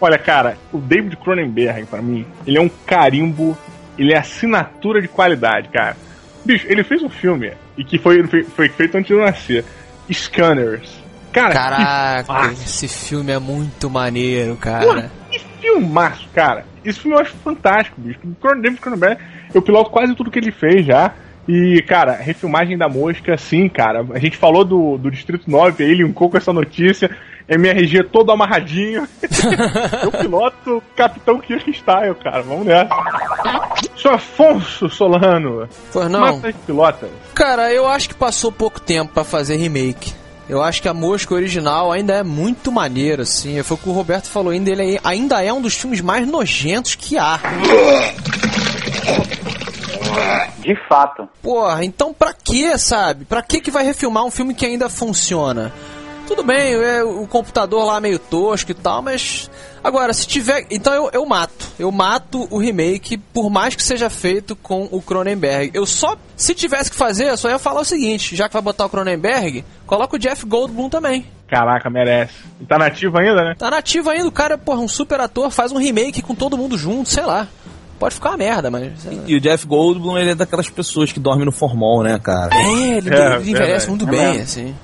Olha, cara, o David Cronenberg, pra mim, ele é um carimbo, ele é assinatura de qualidade, cara. Bicho, ele fez um filme, e que foi, foi, foi feito antes de eu nascer, Scanners. Cara, Caraca, esse filme é muito maneiro, cara. Porra, que filmaço, cara. Esse filme eu acho fantástico, bicho. David Cronenberg, eu piloto quase tudo que ele fez já. E, cara, refilmagem da mosca, sim, cara. A gente falou do, do Distrito 9 aí, linkou com essa notícia. MRG todo amarradinho. eu piloto Capitão Kirk Style, cara. Vamos nessa. Sou Afonso Solano. Pois não. Mata as pilotas. Cara, eu acho que passou pouco tempo pra fazer remake. Eu acho que a Mosca original ainda é muito maneiro, assim. Foi o que o Roberto falou, ainda ele é- ainda é um dos filmes mais nojentos que há. De fato. Porra, então pra que, sabe? Pra que que vai refilmar um filme que ainda funciona? Tudo bem, é o computador lá meio tosco e tal, mas. Agora, se tiver. Então eu, eu mato. Eu mato o remake, por mais que seja feito com o Cronenberg. Eu só. Se tivesse que fazer, eu só ia falar o seguinte: já que vai botar o Cronenberg, coloca o Jeff Goldblum também. Caraca, merece. E tá nativo ainda, né? Tá nativo ainda, o cara, porra, um super ator, faz um remake com todo mundo junto, sei lá. Pode ficar uma merda, mas. lá. E o Jeff Goldblum, ele é daquelas pessoas que dormem no formol, né, cara? É, ele, É, ele envelhece verdade. muito É bem, assim.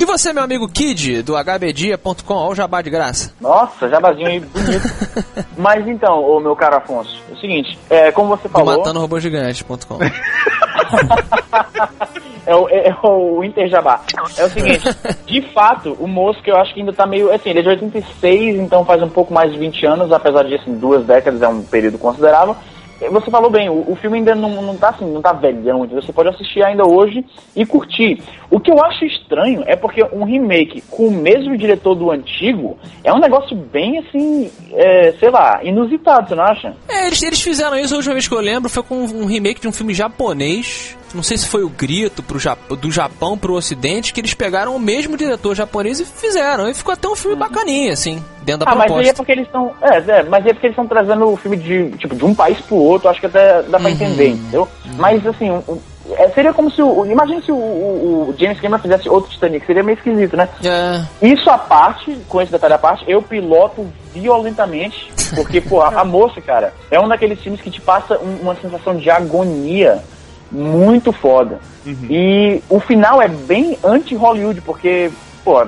E você, meu amigo Kid, do hbdia.com, olha o jabá de graça. Nossa, jabazinho aí bonito. Mas então, ô meu caro Afonso, é o seguinte, é, como você falou. matanorobogigantes.com. É o, é, é o Interjabá. É o seguinte, de fato, o Mosca eu acho que ainda tá meio. Assim, ele é de 86, então faz um pouco mais de 20 anos, apesar de assim, duas décadas é um período considerável. Você falou bem, o, o filme ainda não, não tá assim, não tá velhão, você pode assistir ainda hoje e curtir. O que eu acho estranho é porque um remake com o mesmo diretor do antigo é um negócio bem assim, é, sei lá, inusitado, você não acha? É, eles, eles fizeram isso a última vez que eu lembro, foi com um remake de um filme japonês. Não sei se foi o Grito pro Jap do Japão pro Ocidente, que eles pegaram o mesmo diretor japonês e fizeram. E ficou até um filme bacaninha, assim, dentro da Ah, mas aí é proposta. porque eles estão. É, é, mas é porque eles estão trazendo o filme de, tipo, de um país pro outro, acho que até dá pra Uhum. entender, entendeu? Mas assim, o- é, seria como se o. Imagina se o, o- o James Cameron fizesse outro Titanic, seria meio esquisito, né? É, Isso à parte, com esse detalhe à parte, eu piloto violentamente. Porque, pô, a, a moça, cara, é um daqueles filmes que te passa um- uma sensação de agonia muito foda. E o final é bem anti-Hollywood, porque, pô,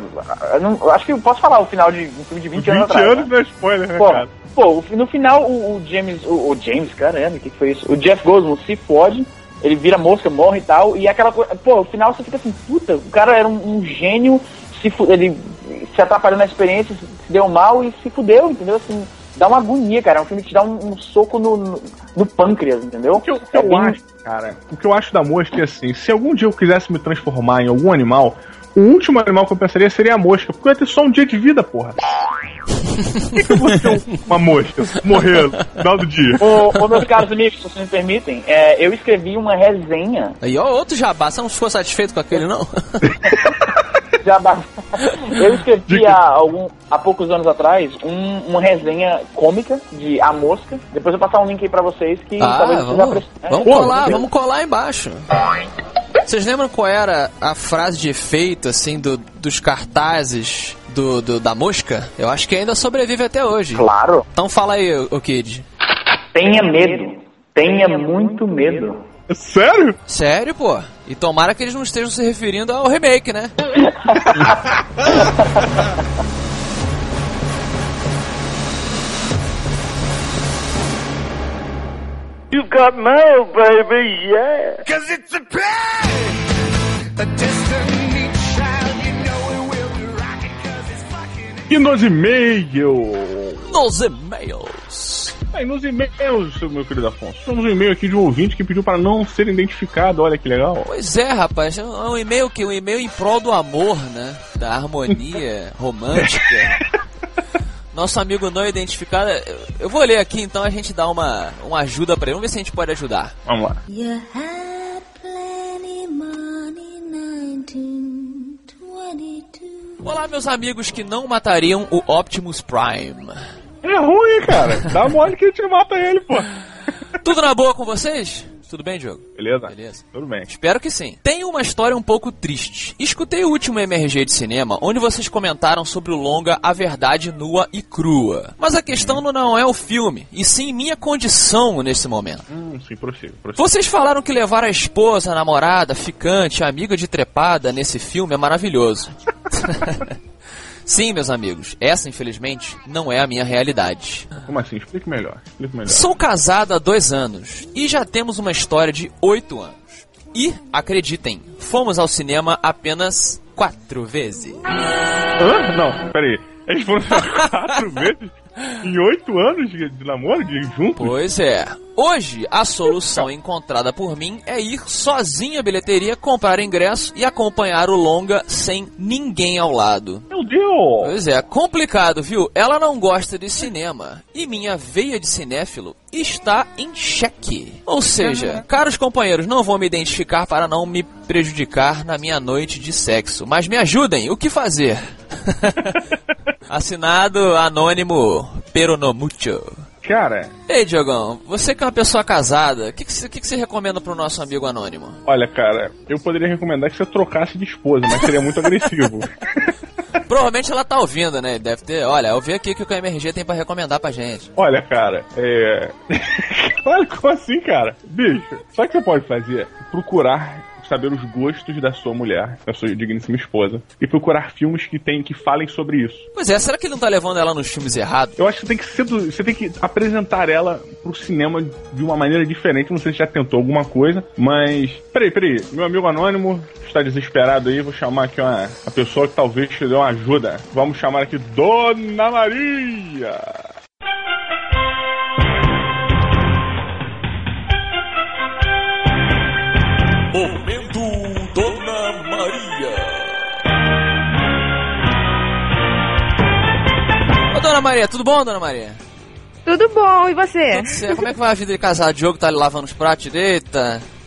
não- acho que eu posso falar o final de um filme de 20, 20 anos atrás. anos né? não é spoiler, né, Pô, cara? pô, no final o, o James, o, o James, caramba, o que, que foi isso? O Jeff Goldblum se fode, ele vira mosca, morre e tal, e aquela coisa, pô, no final você fica assim, puta, o cara era um, um gênio, se ele se atrapalhou na experiência, se deu mal e se fudeu, entendeu? Assim, dá uma agonia, cara, é um filme que te dá um, um soco no, no, no pâncreas, entendeu? O que eu, que eu acho, cara, o que eu acho da mosca é assim, se algum dia eu quisesse me transformar em algum animal, o último animal que eu pensaria seria a mosca, porque eu ia ter só um dia de vida, porra. Por que, que eu vou ser um- uma mosca? Morrer no final do dia. Ô, ô, meus caros amigos, se vocês me permitem, é, eu escrevi uma resenha Aí, ó, outro jabá. Você não ficou satisfeito com aquele, não? Eu escrevi há, algum, há poucos anos atrás um- uma resenha cômica de A Mosca. Depois eu vou passar um link aí pra vocês que Ah, talvez vocês vamos, vamos É. colar, vamos colar embaixo. Vocês lembram qual era a frase de efeito, assim, do, dos cartazes do, do- da mosca? Eu acho que ainda sobrevive até hoje. Claro. Então fala aí, o Kid. Tenha medo. Tenha muito medo. Sério? Sério, pô? E tomara que eles não estejam se referindo ao remake, né? You've got mail, baby, yeah. Cause it's a pain, a destiny child, you know it will be rocking cause it's fucking. E nos e-mails? Nos e-mails. Aí, nos e-mails, meu querido Afonso. Temos um e-mail aqui de um ouvinte que pediu para não ser identificado. Olha que legal. Pois é, rapaz, é um e-mail que um e-mail em prol do amor, né? Da harmonia romântica. Nosso amigo não identificado, eu- vou ler aqui então a gente dá uma, uma ajuda pra ele. Vamos ver se a gente pode ajudar. Vamos lá. You had plenty money 1922. Olá, meus amigos que não matariam o Optimus Prime. É ruim, cara. Dá mole que a gente mata ele, pô. Tudo na boa com vocês? Tudo bem, Diogo? Beleza? Beleza. Tudo bem. Espero que sim. Tenho uma história um pouco triste. Escutei o último MRG de cinema, onde vocês comentaram sobre o longa A Verdade Nua e Crua. Mas a questão não é o filme, e sim minha condição nesse momento. Hum, sim, prossiga. prossiga. Vocês falaram que levar a esposa, a namorada, ficante, a amiga de trepada nesse filme é maravilhoso. Sim, meus amigos, essa infelizmente não é a minha realidade. Como assim? Explique melhor. Explique melhor. Sou casado há dois anos e já temos uma história de oito anos. E, acreditem, fomos ao cinema apenas quatro vezes. Hã? Não, peraí. Eles foram quatro vezes em oito anos de, de namoro, de juntos? Pois é. Hoje, a solução encontrada por mim é ir sozinho à bilheteria, comprar ingresso e acompanhar o longa sem ninguém ao lado. Meu Deus! Pois é, complicado, viu? Ela não gosta de cinema e minha veia de cinéfilo está em xeque. Ou seja, caros companheiros, não vou me identificar para não me prejudicar na minha noite de sexo, mas me ajudem, o que fazer? Assinado anônimo Peronomucho. Cara, Ei, Diogão, você que é uma pessoa casada, o que, que, você- que que você recomenda pro nosso amigo anônimo? olha, cara, eu poderia recomendar que você trocasse de esposa, mas seria muito agressivo. Provavelmente ela tá ouvindo, né? Deve ter. Olha, eu vi aqui o que o MRG tem pra recomendar pra gente. Olha, cara, é. Olha, como assim, cara? Bicho, sabe o que você pode fazer? Procurar saber os gostos da sua mulher, da sua digníssima esposa, e procurar filmes que tem que falem sobre isso. Pois é, será que ele não tá levando ela nos filmes errados? Eu acho que você tem que, sedu... você tem que apresentar ela pro cinema de uma maneira diferente. Não sei se já tentou alguma coisa, mas. Peraí, peraí. Meu amigo anônimo está desesperado aí. Vou chamar aqui uma, uma pessoa que talvez te dê uma ajuda. Vamos chamar aqui Dona Maria. Momento Dona Maria. Ô, Dona Maria, tudo bom, Dona Maria? Tudo bom, e você? Tudo certo. Como é que vai a vida de casado? O Diogo tá ali lavando os pratos direito?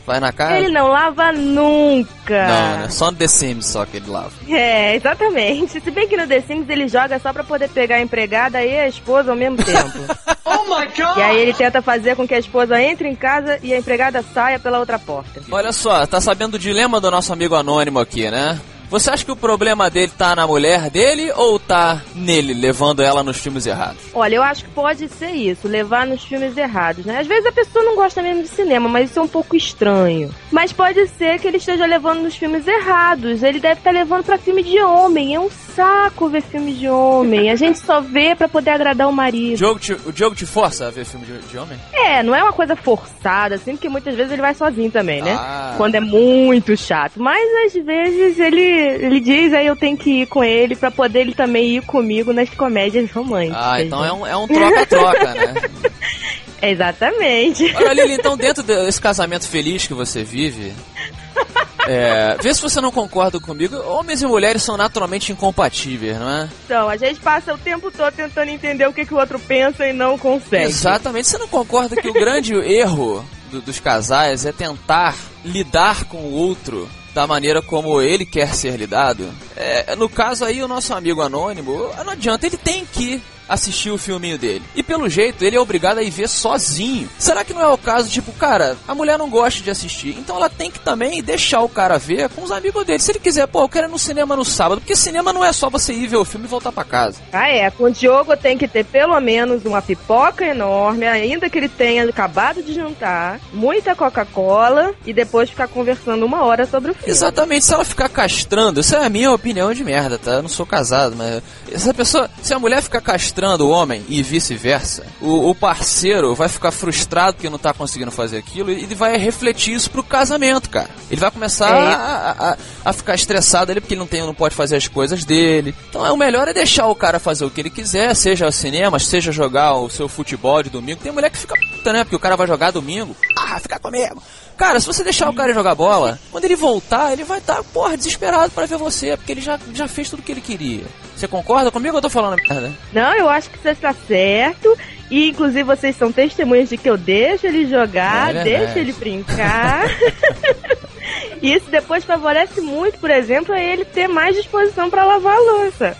Vai na casa? Ele não lava nunca. Não, né? Só no The Sims só que ele lava. É, exatamente. Se bem que no The Sims ele joga só pra poder pegar a empregada e a esposa ao mesmo tempo. Oh my god! e aí ele tenta fazer com que a esposa entre em casa e a empregada saia pela outra porta. Olha só, tá sabendo do dilema do nosso amigo anônimo aqui, né? Você acha que o problema dele tá na mulher dele ou tá nele, levando ela nos filmes errados? Olha, eu acho que pode ser isso, levar nos filmes errados, né? Às vezes a pessoa não gosta mesmo de cinema, mas isso é um pouco estranho. Mas pode ser que ele esteja levando nos filmes errados. Ele deve estar levando pra filme de homem. É um saco ver filme de homem. A gente só vê pra poder agradar o O marido. Diogo te, o Diogo te força a ver filme de, de homem? É, não é uma coisa forçada, assim, porque muitas vezes ele vai sozinho também, né? Ah. Quando é muito chato. Mas às vezes ele, ele diz, aí eu tenho que ir com ele pra poder ele também ir comigo nas comédias românticas. Ah, então é um, é um troca-troca, né? Exatamente. Olha, Lili, então dentro desse casamento feliz que você vive, é, vê se você não concorda comigo. Homens e mulheres são naturalmente incompatíveis, não é? Então, a gente passa o tempo todo tentando entender o que, que o outro pensa e não consegue. Exatamente. Você não concorda que o grande erro do- dos casais é tentar lidar com o outro da maneira como ele quer ser lidado? É, no caso aí, o nosso amigo anônimo, não adianta, ele tem que assistir o filminho dele. E pelo jeito, ele é obrigado a ir ver sozinho. Será que não é o caso, tipo, cara, a mulher não gosta de assistir, então ela tem que também deixar o cara ver com os amigos dele. Se ele quiser, pô, eu quero ir no cinema no sábado, porque cinema não é só você ir ver o filme e voltar pra casa. Ah, é. Com o Diogo tem que ter pelo menos uma pipoca enorme, ainda que ele tenha acabado de jantar, muita Coca-Cola e depois ficar conversando uma hora sobre o filme. Exatamente, se ela ficar castrando, isso é a minha opinião de merda, tá? Eu não sou casado, mas. Essa pessoa, se a mulher ficar castrando o homem e vice-versa, o, o parceiro vai ficar frustrado que não tá conseguindo fazer aquilo e ele vai refletir isso pro casamento, cara. Ele vai começar É. a, a- a ficar estressado ali porque ele não, tem, não pode fazer as coisas dele. Então é, o melhor é deixar o cara fazer o que ele quiser, seja cinema, seja jogar o seu futebol de domingo. Tem mulher que fica puta, né? Porque o cara vai jogar domingo. Ah, fica comigo. Cara, se você deixar o cara jogar bola, quando ele voltar, ele vai estar, porra, desesperado pra ver você, porque ele já, já fez tudo o que ele queria. Você concorda comigo ou eu tô falando merda? Não, eu acho que você está certo. E inclusive vocês são testemunhas de que eu deixo ele jogar, É deixo ele brincar. E isso depois favorece muito, por exemplo, a ele ter mais disposição para lavar a louça.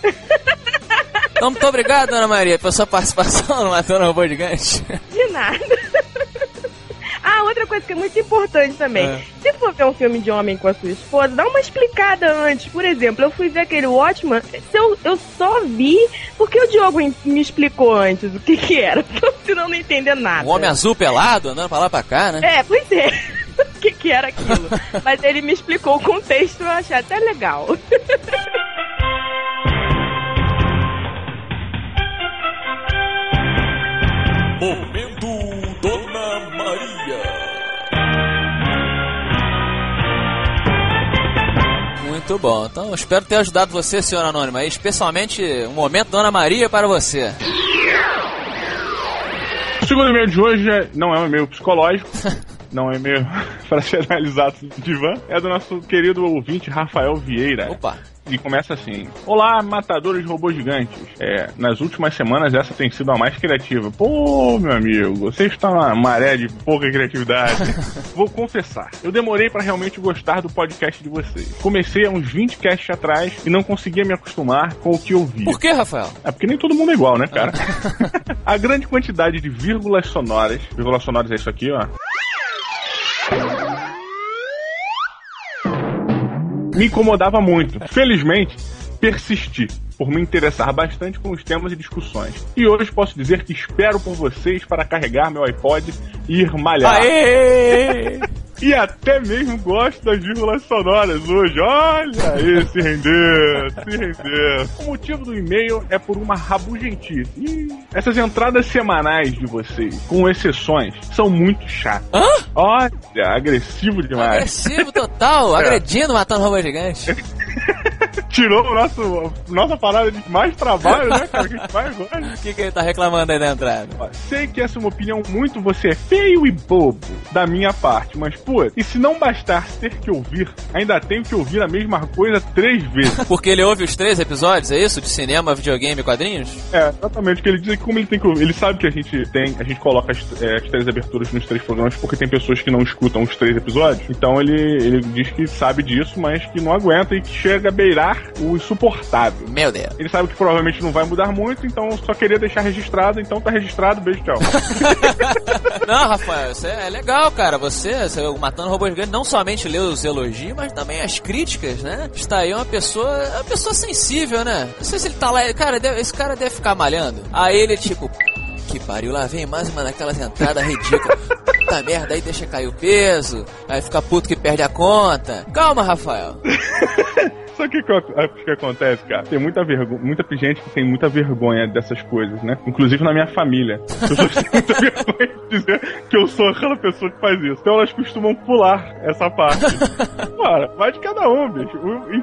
Então, muito obrigado, Ana Maria, pela sua participação no Matando Robô Gigante. De nada. Outra coisa que é muito importante também. É. Se for ver um filme de homem com a sua esposa, dá uma explicada antes. Por exemplo, eu fui ver aquele Watchman, se eu, eu só vi porque o Diogo me explicou antes o que que era. Senão eu não entender nada. Um homem azul pelado, andando pra lá pra cá, né? É, pois é. o que que era aquilo? Mas ele me explicou o contexto, eu achei até legal. Momento Dona Maria. Muito bom. Então, espero ter ajudado você, senhora Anônima, aí, especialmente um momento Dona Maria para você. O segundo e-mail de hoje é- não é um e-mail psicológico, não é e-mail para ser analisado no divã, é do nosso querido ouvinte Rafael Vieira. Opa! E começa assim: Olá, matadores de robôs gigantes. É, nas últimas semanas essa tem sido a mais criativa. Pô, meu amigo, você está na maré de pouca criatividade. Vou confessar, eu demorei para realmente gostar do podcast de vocês. Comecei há uns 20 casts atrás e não conseguia me acostumar com o que eu vi. Por que, Rafael? É porque nem todo mundo é igual, né, cara? a grande quantidade de vírgulas sonoras. Vírgulas sonoras é isso aqui, ó. Me incomodava muito. Felizmente, persisti por me interessar bastante com os temas e discussões. E hoje posso dizer que espero por vocês para carregar meu iPod e ir malhar. Aê! E até mesmo gosto das vírgulas sonoras hoje. Olha aí, se rendeu, se rendeu. O motivo do e-mail é por uma rabugentice. Ih, Essas entradas semanais de vocês, com exceções, são muito chatas. Hã? Olha, agressivo demais. Agressivo total, É. agredindo, matando robô gigante. Tirou o nosso, nossa parada de mais trabalho, né, cara? Que a gente faz agora. O que, que ele tá reclamando aí da entrada? Ó, Sei que essa é uma opinião muito você é feio e bobo da minha parte, mas pô, e se não bastasse ter que ouvir, ainda tenho que ouvir a mesma coisa três vezes. Porque ele ouve os três episódios, é isso? De cinema, videogame e quadrinhos? É, exatamente, que ele diz que como ele tem que ouvir, ele sabe que a gente tem, a gente coloca as, é, as três aberturas nos três programas porque tem pessoas que não escutam os três episódios, então ele, ele diz que sabe disso, mas que não aguenta e que chega a beirar o insuportável. Meu Deus. Ele sabe que provavelmente não vai mudar muito, então só queria deixar registrado, então tá registrado, beijo, tchau. Não, Rafael, isso é, é legal, cara. Você, você, Matando Robôs Gigantes, não somente lê os elogios, mas também as críticas, né? Está aí uma pessoa, uma pessoa sensível, né? Não sei se ele tá lá, cara, deve- esse cara deve ficar malhando. Aí ele, tipo, que pariu, lá vem mais uma daquelas entradas ridículas. Puta merda, aí deixa cair o peso, aí fica puto que perde a conta. Calma, Rafael. Só que o que, o que acontece, cara? Tem muita vergonha, muita gente que tem muita vergonha dessas coisas, né? Inclusive na minha família. Pessoas têm muita vergonha de dizer que eu sou aquela pessoa que faz isso. Então elas costumam pular essa parte. Cara, vai de cada um, bicho.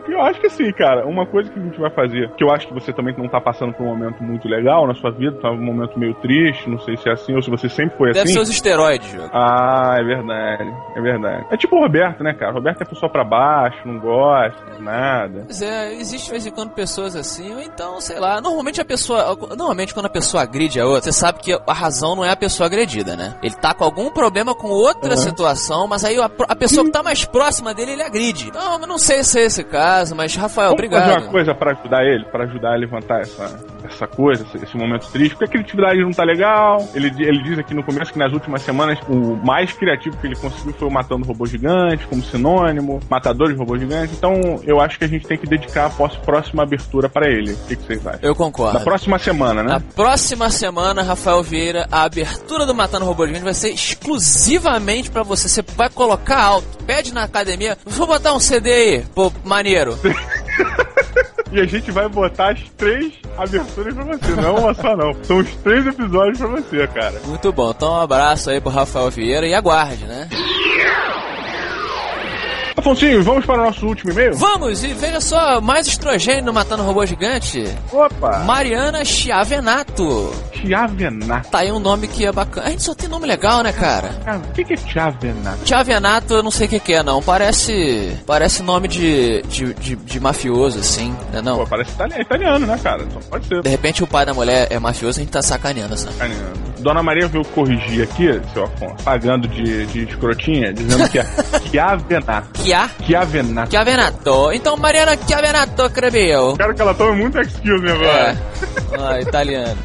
E eu acho que assim, cara, uma coisa que a gente vai fazer, que eu acho que você também não tá passando por um momento muito legal na sua vida, tá um momento meio triste, não sei se é assim ou se você sempre foi Deve assim. ser os esteroides, jogo. Ah, é verdade, é verdade. É tipo o Roberto, né, cara? O Roberto é pessoa pra baixo, não gosta de nada. Pois é, existe de vez em quando pessoas assim, ou então, sei lá, normalmente a pessoa. Normalmente quando a pessoa agride a outra, você sabe que a razão não é a pessoa agredida, né? Ele tá com algum problema com outra Uhum. situação, mas aí a, a pessoa que tá mais próxima dele, ele agride. Então, eu não sei se é esse caso, mas Rafael, Vamos fazer obrigado. uma coisa pra ajudar ele, pra ajudar a levantar essa, essa coisa, esse, momento triste, porque a criatividade não tá legal. Ele, ele diz aqui no começo que nas últimas semanas o mais criativo que ele conseguiu foi o Matando Robô Gigante, como sinônimo, Matador de Robô Gigante. Então eu acho que a gente tem que dedicar a próxima abertura pra ele. O que, que vocês acham? Eu concordo. Na próxima semana, né? Na próxima semana, Rafael Vieira, a abertura do Matando Robô Gigante vai ser exclusivamente pra você. Você vai colocar alto, pede na academia, vou botar um CD aí, pô, maneiro. E a gente vai botar as três aberturas pra você, não uma só não. São os três episódios pra você, cara. Muito bom, então um abraço aí pro Rafael Vieira e aguarde, né? Afonsinho, vamos para o nosso último e-mail? Vamos, e veja só, mais estrogênio Matando Robô Gigante. Opa! Mariana Chiavenato. Chiavenato. Tá aí um nome que é bacana. A gente só tem nome legal, né, cara? Cara, o que, que é Chiavenato? Chiavenato, eu não sei o que, que é, não. Parece. Parece nome de, de, de, de mafioso, assim, né? Não. Pô, parece é italiano, né, cara? Só pode ser. De repente o pai da mulher é mafioso, a gente tá sacaneando, sabe? Sacaneando. Dona Maria veio corrigir aqui, seu Afonso, pagando de, de escrotinha, dizendo que é Chiavenato. Chia? Chiavenato. Chiavenato. Então, Mariana Chiavenato, creio. Quero que ela tome muito excuse me agora. É. Ah, italiano.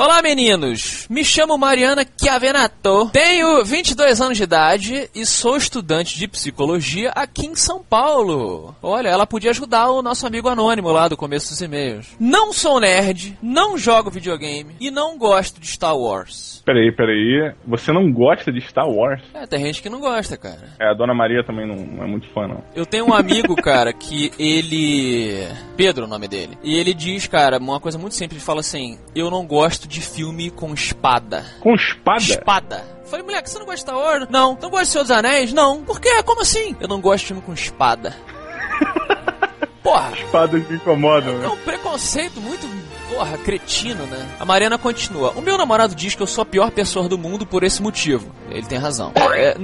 Olá, meninos! Me chamo Mariana Chiavenato, tenho 22 anos de idade e sou estudante de psicologia aqui em São Paulo. Olha, ela podia ajudar o nosso amigo anônimo lá do começo dos e-mails. Não sou nerd, não jogo videogame e não gosto de Star Wars. Peraí, peraí. Você não gosta de Star Wars? É, tem gente que não gosta, cara. É, a Dona Maria também não, é muito fã, não. Eu tenho um amigo, cara, que ele. Pedro, é o nome dele. E ele diz, cara, uma coisa muito simples: ele fala assim, eu não gosto de filme com espada. Com espada? Espada. Falei, moleque, você não gosta de Star Wars? Não. Não gosta de Senhor dos Anéis? Não. Por quê? Como assim? Eu não gosto de filme com espada. Porra. Espadas me incomodam, É né? um preconceito muito, porra, cretino, né? A Mariana continua. O meu namorado diz que eu sou a pior pessoa do mundo por esse motivo. Ele tem razão. É,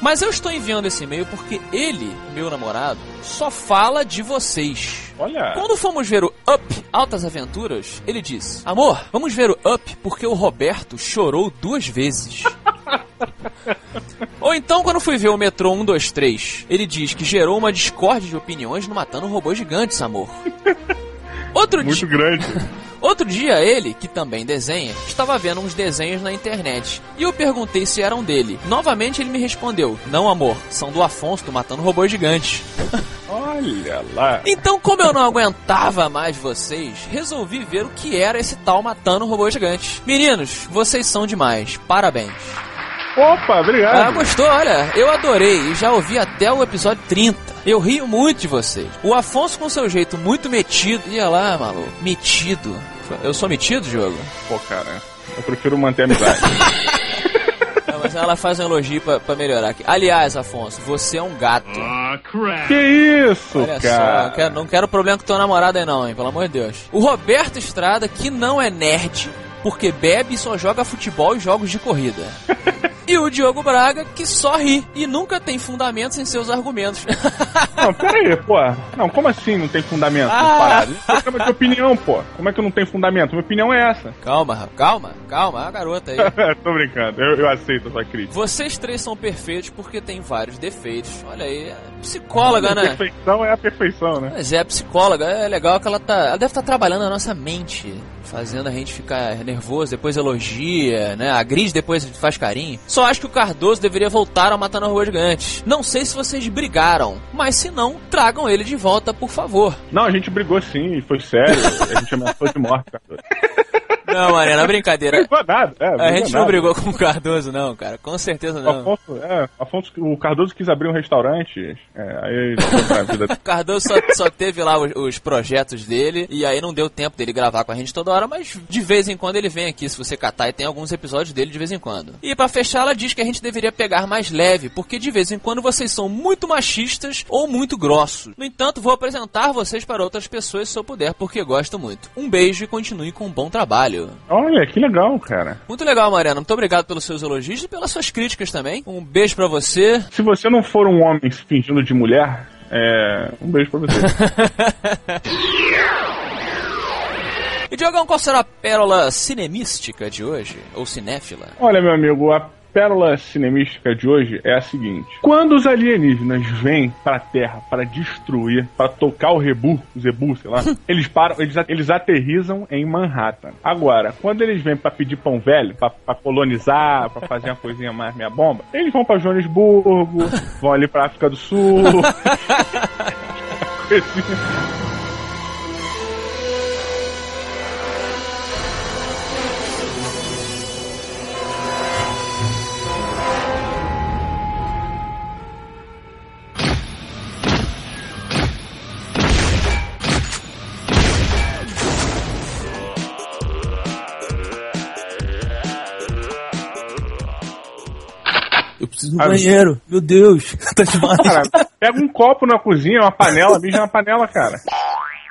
mas eu estou enviando esse e-mail porque ele, meu namorado, só fala de vocês. Olha. Quando fomos ver o Up Altas Aventuras, ele diz: Amor, vamos ver o Up porque o Roberto chorou duas vezes. Ou então, quando fui ver o Metrô 123, ele diz que gerou uma discórdia de opiniões no Matando Robôs Gigantes, amor. Outro Muito grande. Outro dia, ele, que também desenha, estava vendo uns desenhos na internet. E eu perguntei se eram dele. Novamente ele me respondeu: Não, amor, são do Afonso do Matando Robôs Gigantes. Olha lá. Então, como eu não aguentava mais vocês, resolvi ver o que era esse tal Matando Robôs Gigantes. Meninos, vocês são demais. Parabéns. Opa, obrigado. Ah, gostou? Olha, eu adorei e já ouvi até o episódio 30. Eu rio muito de vocês. O Afonso com seu jeito muito metido. Ia lá, maluco. Metido. Eu sou metido, jogo? Pô, cara, eu prefiro manter a amizade. Não, mas ela faz um elogio pra, pra melhorar aqui. Aliás, Afonso, você é um gato. que isso, Olha só, cara? não quero, não quero problema com teu namorado aí não, hein, pelo amor de Deus. O Roberto Estrada, que não é nerd, porque bebe e só joga futebol e jogos de corrida. E o Diogo Braga, que só ri e nunca tem fundamentos em seus argumentos. Não, pera aí, pô. Não, como assim não tem fundamento? Ah. parado? Isso é de opinião, pô. Como é que não tem fundamento? Minha opinião é essa. calma, calma, calma, a garota aí. Tô brincando, eu, eu aceito a sua crítica. Vocês três são perfeitos porque tem vários defeitos. Olha aí, é psicóloga, A né? perfeição é a perfeição, né? Mas é, psicóloga, é legal que ela tá. Ela deve estar trabalhando na nossa mente, fazendo a gente ficar nervoso, depois elogia, né? A Gris depois faz carinho. Só acho que o Cardoso deveria voltar ao Matando a Rua Gigante. Não sei se vocês brigaram, mas se não, tragam ele de volta, por favor. Não, a gente brigou sim, e foi sério. A gente ameaçou de morte, cara. Não, Mariana, brincadeira. Brigou nada, é, A gente não nada. brigou com o Cardoso, não, cara. Com certeza não. Afonso, é, Afonso, o Cardoso quis abrir um restaurante, é, aí vida. O Cardoso só, só teve lá os, os projetos dele e aí não deu tempo dele gravar com a gente toda hora, mas de vez em quando ele vem aqui, se você catar, e tem alguns episódios dele de vez em quando. E pra fechar, ela diz que a gente deveria pegar mais leve, porque de vez em quando vocês são muito machistas ou muito grossos. No entanto, vou apresentar vocês para outras pessoas se eu puder, porque gosto muito. Um beijo e continue com um bom trabalho. Olha, que legal, cara. Muito legal, Mariana. Muito obrigado pelos seus elogios e pelas suas críticas também. Um beijo pra você. Se você não for um homem se fingindo de mulher, é, um beijo pra você. E Diogão, qual será a pérola cinemística de hoje? Ou cinéfila? Olha, meu amigo, a pérola cinemística de hoje é a seguinte: quando os alienígenas vêm pra Terra para destruir, para tocar o rebu, o zebu, sei lá, eles param, eles, a- eles aterrizam em Manhattan. Agora, quando eles vêm pra pedir pão velho, pra, pra colonizar, pra fazer uma coisinha mais meia bomba, eles vão pra Joanesburgo, vão ali pra África do Sul. Coisinha. Preciso do banheiro. Meu Deus, tá demais. Cara, pega um copo na cozinha, uma panela, mija na panela, cara.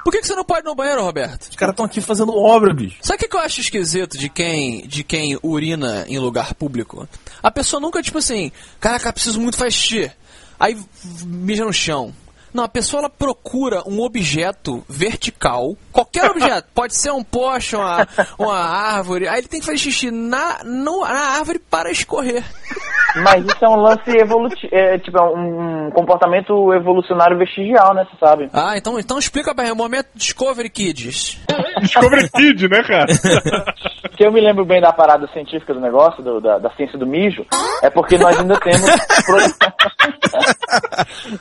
Por que, que você não pode ir no banheiro, Roberto? Os caras estão aqui fazendo obra, bicho. Sabe o que, que eu acho esquisito de quem, de quem urina em lugar público? A pessoa nunca, tipo assim, caraca, preciso muito fazer xixi. Aí mija no chão. Não, a pessoa ela procura um objeto vertical, qualquer objeto, pode ser um poste, uma, uma árvore, aí ele tem que fazer xixi na, no- na árvore para escorrer. Mas isso é um lance evolutivo, é, tipo, é um comportamento evolucionário vestigial, né, você sabe? Ah, então, então explica pra mim, o momento Discovery Kids. Discovery Kid, né, cara? Se eu me lembro bem da parada científica do negócio, do- da, da ciência do mijo, é porque nós ainda temos.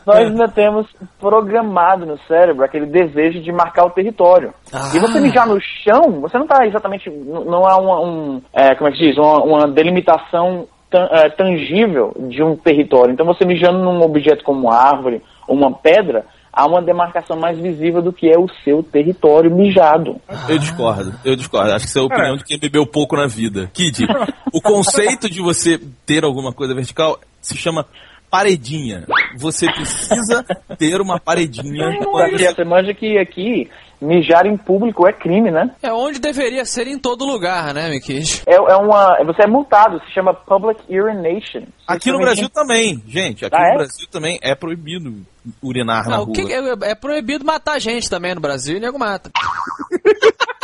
nós ainda temos programado no cérebro aquele desejo de marcar o território. E você mijar no chão, você não tá exatamente. Não há uma, um. é, como é que diz? Uma, uma delimitação é, tangível de um território. Então você mijando num objeto como uma árvore ou uma pedra. Há uma demarcação mais visível do que é o seu território mijado. Eu discordo, eu discordo. Acho que isso é a opinião de quem bebeu pouco na vida. Kid, o conceito de você ter alguma coisa vertical se chama paredinha. Você precisa ter uma paredinha. Você manja que aqui mijar em público é crime, né? É onde deveria ser em todo lugar, né, Mickey? É, é uma, você é multado, se chama public urination. Aqui no Brasil também, gente. Aqui Ah, no é? Brasil também é proibido urinar na Não, o rua. que é, é proibido matar gente também no Brasil e nego mata.